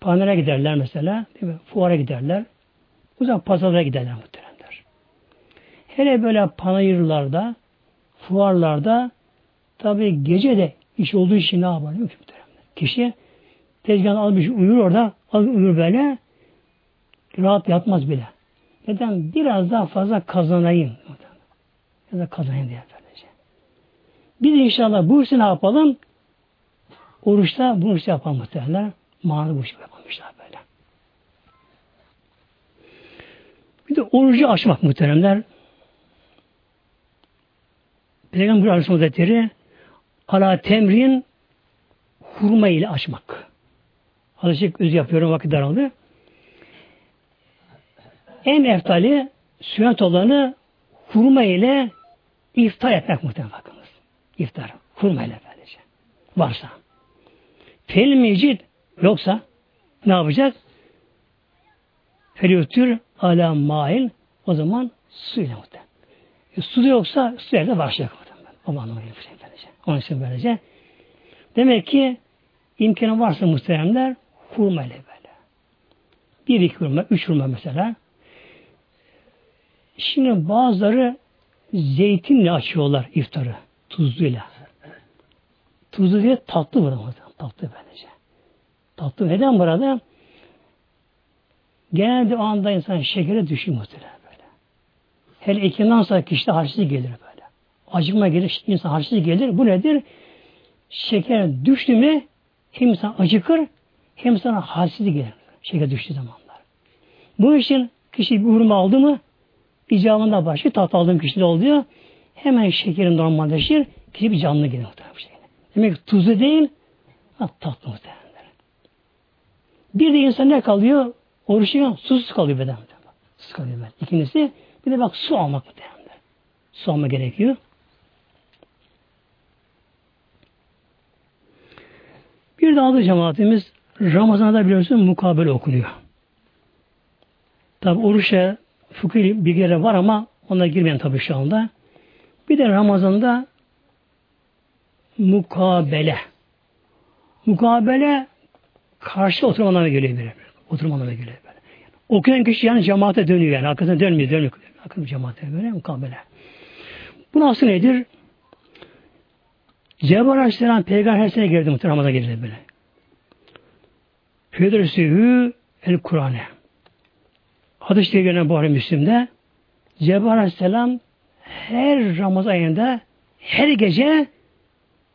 panere giderler mesela, değil mi? Fuara giderler. Uzak pazarlara giderler muhteremler. Hele böyle panayırlarda, fuarlarda tabi gece de iş olduğu için ne yapar? Kişi tezgahını almış uyur orada, alır uyur böyle rahat yatmaz bile. Neden? Biraz daha fazla kazanayım. Ya da kazanayım diye böylece. Biz inşallah bu işi ne yapalım? Oruçta bunu işte yapalım muhtemelen. Mağara bu işi yapalmışlar böyle. Bir de orucu açmak muhteremler. Peygamber Aleyhisselam Hazretleri ala temrin hurma ile açmak. Alışık öz yapıyorum vakit daraldı. En eftali sünnet olanı hurma ile iftar etmek muhtemelen bakınız. İftar. Hurma ile böylece. Varsa. Fel mecid yoksa ne yapacak? Felütür ala mail o zaman suyla muhtemelen. E, su da yoksa su yerde başlayacak. O anlamına gelir böylece. Onun için böylece. Demek ki imkanı varsa muhteremler hurma ile böyle. Bir iki hurma, üç hurma mesela Şimdi bazıları zeytinle açıyorlar iftarı. Tuzluyla. Tuzlu diye tatlı burada. Tatlı böylece. Tatlı. Neden burada? Genelde o anda insan şekere düşüyor muhtemelen böyle. Hele ikinden sonra kişide harçlık gelir böyle. Acıkma gelir, insan harçlık gelir. Bu nedir? Şeker düştü mü hem insan acıkır hem sana halsizlik gelir. Şeker düştüğü zamanlar. Bu için kişi bir hurma aldı mı icabında başlıyor. Tat aldığım kişide oluyor. Hemen şekerin normalleşir. Kişi bir canlı gelir. Demek ki tuzlu değil, tatlı muhtemelen. Bir de insan ne kalıyor? Oruçluyor, susuz kalıyor beden. Susuz kalıyor beden. İkincisi, bir de bak su almak muhtemelen. Su alma gerekiyor. Bir de adı cemaatimiz Ramazan'da biliyorsun mukabele okunuyor. Tabi oruçla fıkıh bilgileri var ama ona girmeyen tabii şu anda. Bir de Ramazan'da mukabele. Mukabele karşı oturma anlamına geliyor böyle. Oturma anlamına geliyor böyle. Okuyan kişi yani cemaate dönüyor yani. Arkasına dönmüyor, dönmüyor. Arkasına cemaate böyle mukabele. Bu nasıl nedir? Cebrail Aleyhisselam peygamber her sene geldi muhtemelen Ramazan gelirdi böyle. Fedresühü el Kur'an'e. Hadis-i Şerif'ine Buhari Müslim'de Cebrail Aleyhisselam her Ramazan ayında her gece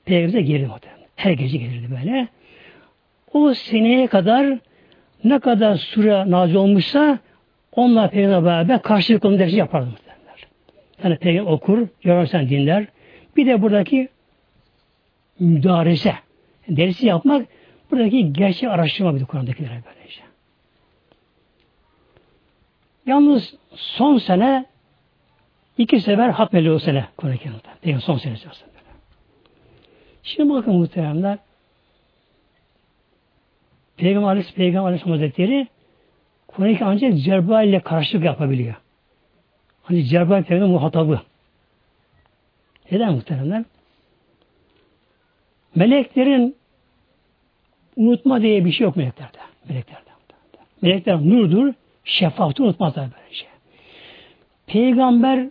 Peygamber'e gelirdi muhtemelen. Her gece gelirdi böyle. O seneye kadar ne kadar sure nazil olmuşsa onunla Peygamber'e beraber karşılıklı dersi yapardı muhtemelen. Yani Peygamber okur, Cebrail dinler. Bir de buradaki müdarese. Dersi yapmak buradaki gerçek araştırma bir Kur'an'dakilere böylece. Yalnız son sene iki sefer hatmeli o sene Kur'an-ı Kerim'de. Değil son sene aslında. Şimdi bakın muhteremler Peygamber Aleyhisselam, Peygamber Aleyhisselam Hazretleri Kur'an-ı ancak Cerbail ile karşılık yapabiliyor. Hani Cerbail Peygamber muhatabı. Neden muhteremler? Meleklerin unutma diye bir şey yok meleklerde. Meleklerde. Melekler nurdur, şefaatı unutmazlar böyle şey. Peygamber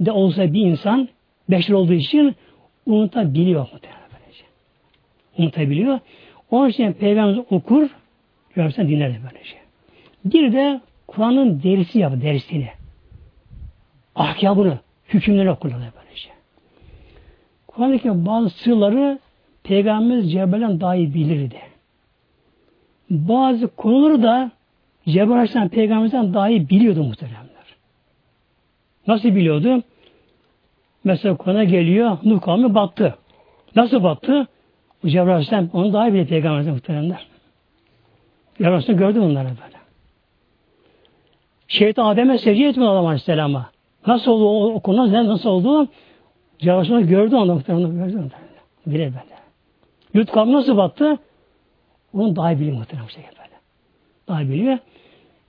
de olsa bir insan beşer olduğu için unutabiliyor muhtemelen böylece. Unutabiliyor. Onun için Peygamber okur, Peygamber dinlerdi böyle şey. Bir de Kur'an'ın dersi yapı, dersini. Ahkamını, hükümlerini okurlar böyle şey. Kur'an'daki bazı sırları Peygamberimiz Cebrail'den daha iyi bilirdi. Bazı konuları da Cebrail Peygamberimizden daha iyi biliyordu muhteremler. Nasıl biliyordu? Mesela konu geliyor, Nuh kavmi battı. Nasıl battı? Cebrail Aleyhisselam onu daha iyi biliyor Peygamberimizden muhteremler. Cebrail Aleyhisselam gördü bunları böyle. Şeytan Adem'e secde etmedi Adam Aleyhisselam'a. Nasıl oldu o, o konu nasıl oldu? Cebrail Aleyhisselam gördü onu muhteremler. Gördü onu. Bilir böyle. Lut kavmi nasıl battı? Onu daha iyi biliyor muhtemelen şey böyle. Daha iyi biliyor.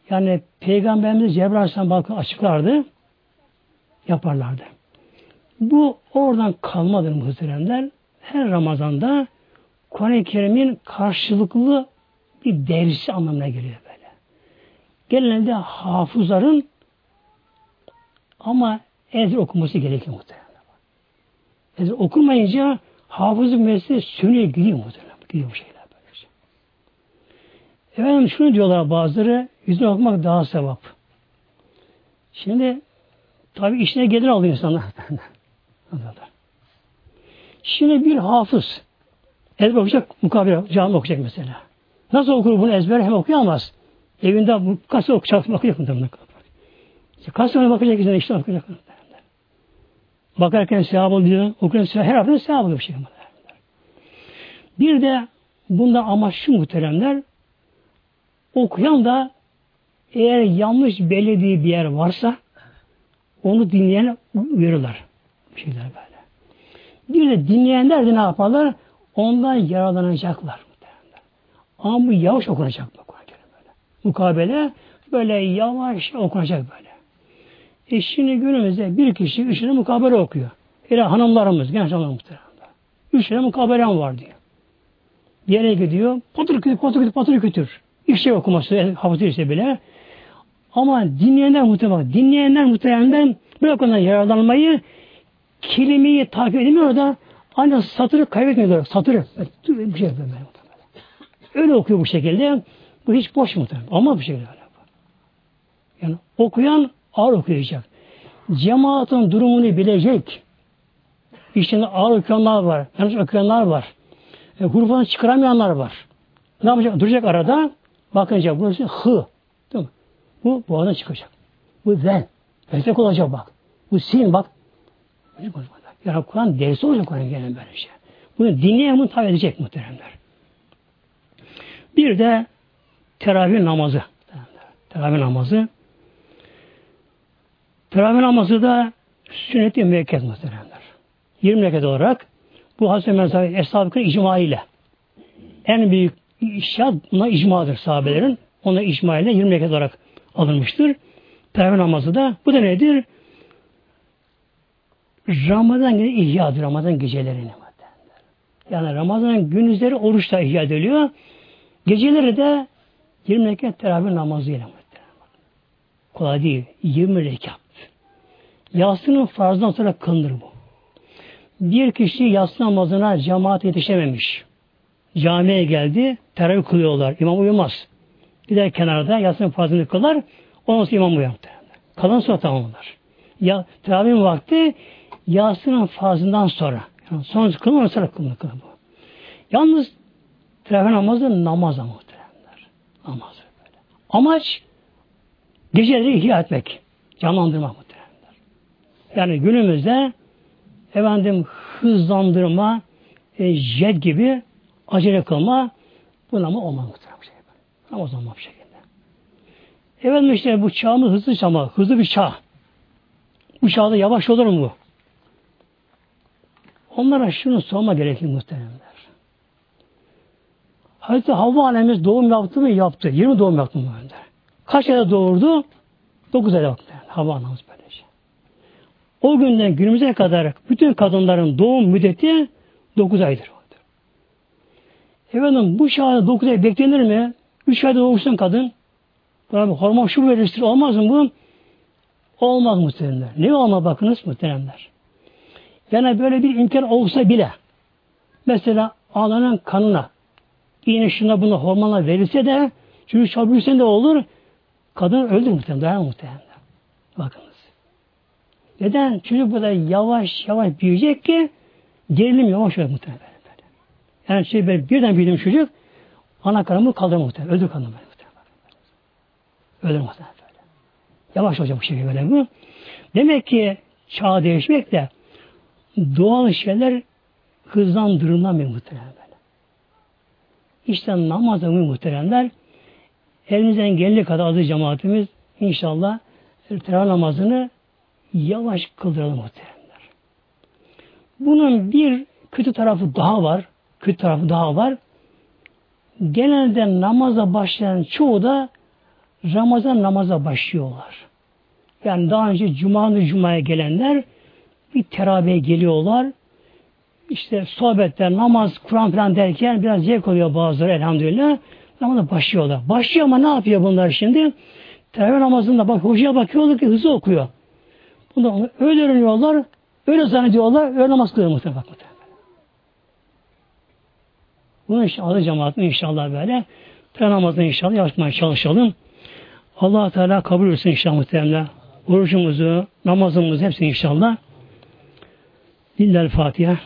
Yani Peygamberimiz Cebrail Aleyhisselam bakın açıklardı. Yaparlardı. Bu oradan kalmadır muhteremler. Her Ramazan'da Kur'an-ı Kerim'in karşılıklı bir dersi anlamına geliyor böyle. Genelde hafızların ama ezber okuması gerekiyor muhtemelen. Ezber okumayınca hafızlık mesleği sönüyor gidiyor muhtemelen. Gidiyor bu şeyler böyle. Şey. Efendim şunu diyorlar bazıları yüzüne okumak daha sevap. Şimdi tabi işine gelir alıyor insanlar. Şimdi bir hafız ezber okuyacak, mukabele cami okuyacak mesela. Nasıl okur bunu ezber hem okuyamaz. Evinde kasa okuyacak, bakacak mı? İşte kasa işte, işte okuyacak. Bakarken sevap oluyor, okurken sevap, her hafta sevap oluyor bir şey. Bir de bunda amaç şu muhteremler, okuyan da eğer yanlış belediği bir yer varsa onu dinleyen uyarırlar. Bir şeyler böyle. Bir de dinleyenler de ne yaparlar? Ondan yararlanacaklar. Ama bu yavaş okunacak bu böyle. Mukabele böyle yavaş okunacak böyle. E şimdi günümüzde bir kişi üç tane mukabele okuyor. Hele hanımlarımız, genç hanımlar muhtemelen. Üç mukabelem var diyor. Yere gidiyor, patır kütür, patır kütür, patır kütür. Hiçbir şey okuması, hafızı ise bile. Ama dinleyenler muhtemelen, dinleyenler muhtemelen böyle konudan yararlanmayı kelimeyi takip edemiyor da ancak satırı kaybetmiyorlar. Satırı. Bir şey böyle. Öyle okuyor bu şekilde. Bu hiç boş muhtemelen. Ama bir şekilde öyle. Yani okuyan ağır okuyacak. Cemaatin durumunu bilecek. İçinde ağır okuyanlar var. Yanlış okuyanlar var. E, hurufunu çıkaramayanlar var. Ne yapacak? Duracak arada. Bakınca burası hı. Değil mi? Bu boğadan çıkacak. Bu zen. Destek olacak bak. Bu sin bak. Yani Kur'an dersi olacak Kur'an gelen böyle şey. Bunu dinleyen bunu tabi edecek muhteremler. Bir de teravih namazı. Teravih namazı. Teravih namazı da sünnet-i müekket muhteremler. 20 rekat olarak bu Hazreti Mezari Eshab-ı icma ile en büyük işyat buna icmadır sahabelerin. Ona icma ile 20 rekat olarak alınmıştır. Teravih namazı da bu da nedir? Ramazan günü ihyadır. Ramazan gecelerini. Yani Ramazan gündüzleri oruçla ihya ediliyor. Geceleri de 20 rekat teravih namazıyla. Kolay değil. 20 rekat. Yatsının farzdan sonra kılınır bu. Bir kişi yatsı namazına cemaat yetişememiş. Camiye geldi, teravih kılıyorlar. İmam uyumaz. Gider kenarda yatsının farzını kılar, ondan sonra imam uyanır. Kalan sonra tamamlar. Ya, teravih vakti yatsının farzından sonra. Yani son kılma sonra kılma kılma bu. Yalnız teravih namazı namaz ama muhteremler. Namaz böyle. Amaç geceleri ihya etmek. Canlandırmak. Yani günümüzde efendim hızlandırma, e, jet gibi acele kılma bu ama olmaz muhtemelen. Şey. Namaz olmaz bir şekilde. Efendim işte bu çağımız hızlı çağ hızlı bir çağ. Bu çağda yavaş olur mu? Onlara şunu sorma gerekir muhteremler. Hazreti Havva annemiz doğum yaptı mı? Yaptı. 20 doğum yaptı mı? Kaç ayda doğurdu? 9 ayda yaptı. Havva annemiz böylece. O günden günümüze kadar bütün kadınların doğum müddeti 9 aydır. Efendim bu çağda 9 ay beklenir mi? 3 ayda doğursun kadın. Buna hormon şu verirsin olmaz mı bu? Olmaz muhteremler. Ne olmaz bakınız muhteremler. Yani böyle bir imkan olsa bile mesela ağlanan kanına iğne şuna buna hormonlar verilse de çok büyüsen de olur. Kadın öldü muhtemelen. Dayan muhtemelen. Bakınız. Neden? Çocuk burada yavaş yavaş büyüyecek ki gerilim yavaş yavaş muhtemelen. Yani şey böyle birden büyüdüm çocuk ana karnımı kaldırır muhtemelen. Öldür karnımı böyle muhtemelen. Ölür muhtemelen böyle. Yavaş olacak bu şekilde böyle bu. Demek ki çağ değişmek de doğal şeyler hızlandırılamıyor muhtemelen böyle. İşte namazda muhteremler elimizden geldiği kadar aziz cemaatimiz inşallah teravih namazını yavaş kıldıralım muhteremler. Bunun bir kötü tarafı daha var. Kötü tarafı daha var. Genelde namaza başlayan çoğu da Ramazan namaza başlıyorlar. Yani daha önce Cuma'nın Cuma'ya gelenler bir teravihe geliyorlar. İşte sohbetler, namaz, Kur'an falan derken biraz zevk oluyor bazıları elhamdülillah. Namaza başlıyorlar. Başlıyor ama ne yapıyor bunlar şimdi? Teravih namazında bak hocaya bakıyorlar ki hızlı okuyor. Bunlar öyle öğreniyorlar, öyle zannediyorlar, öyle namaz kılıyor muhtemelen. Bunu inşallah cemaatin inşallah böyle teravih namazını inşallah yapmaya çalışalım. allah Teala kabul etsin inşallah muhtemelen. Orucumuzu, namazımızı hepsini inşallah. Lillahi Fatiha.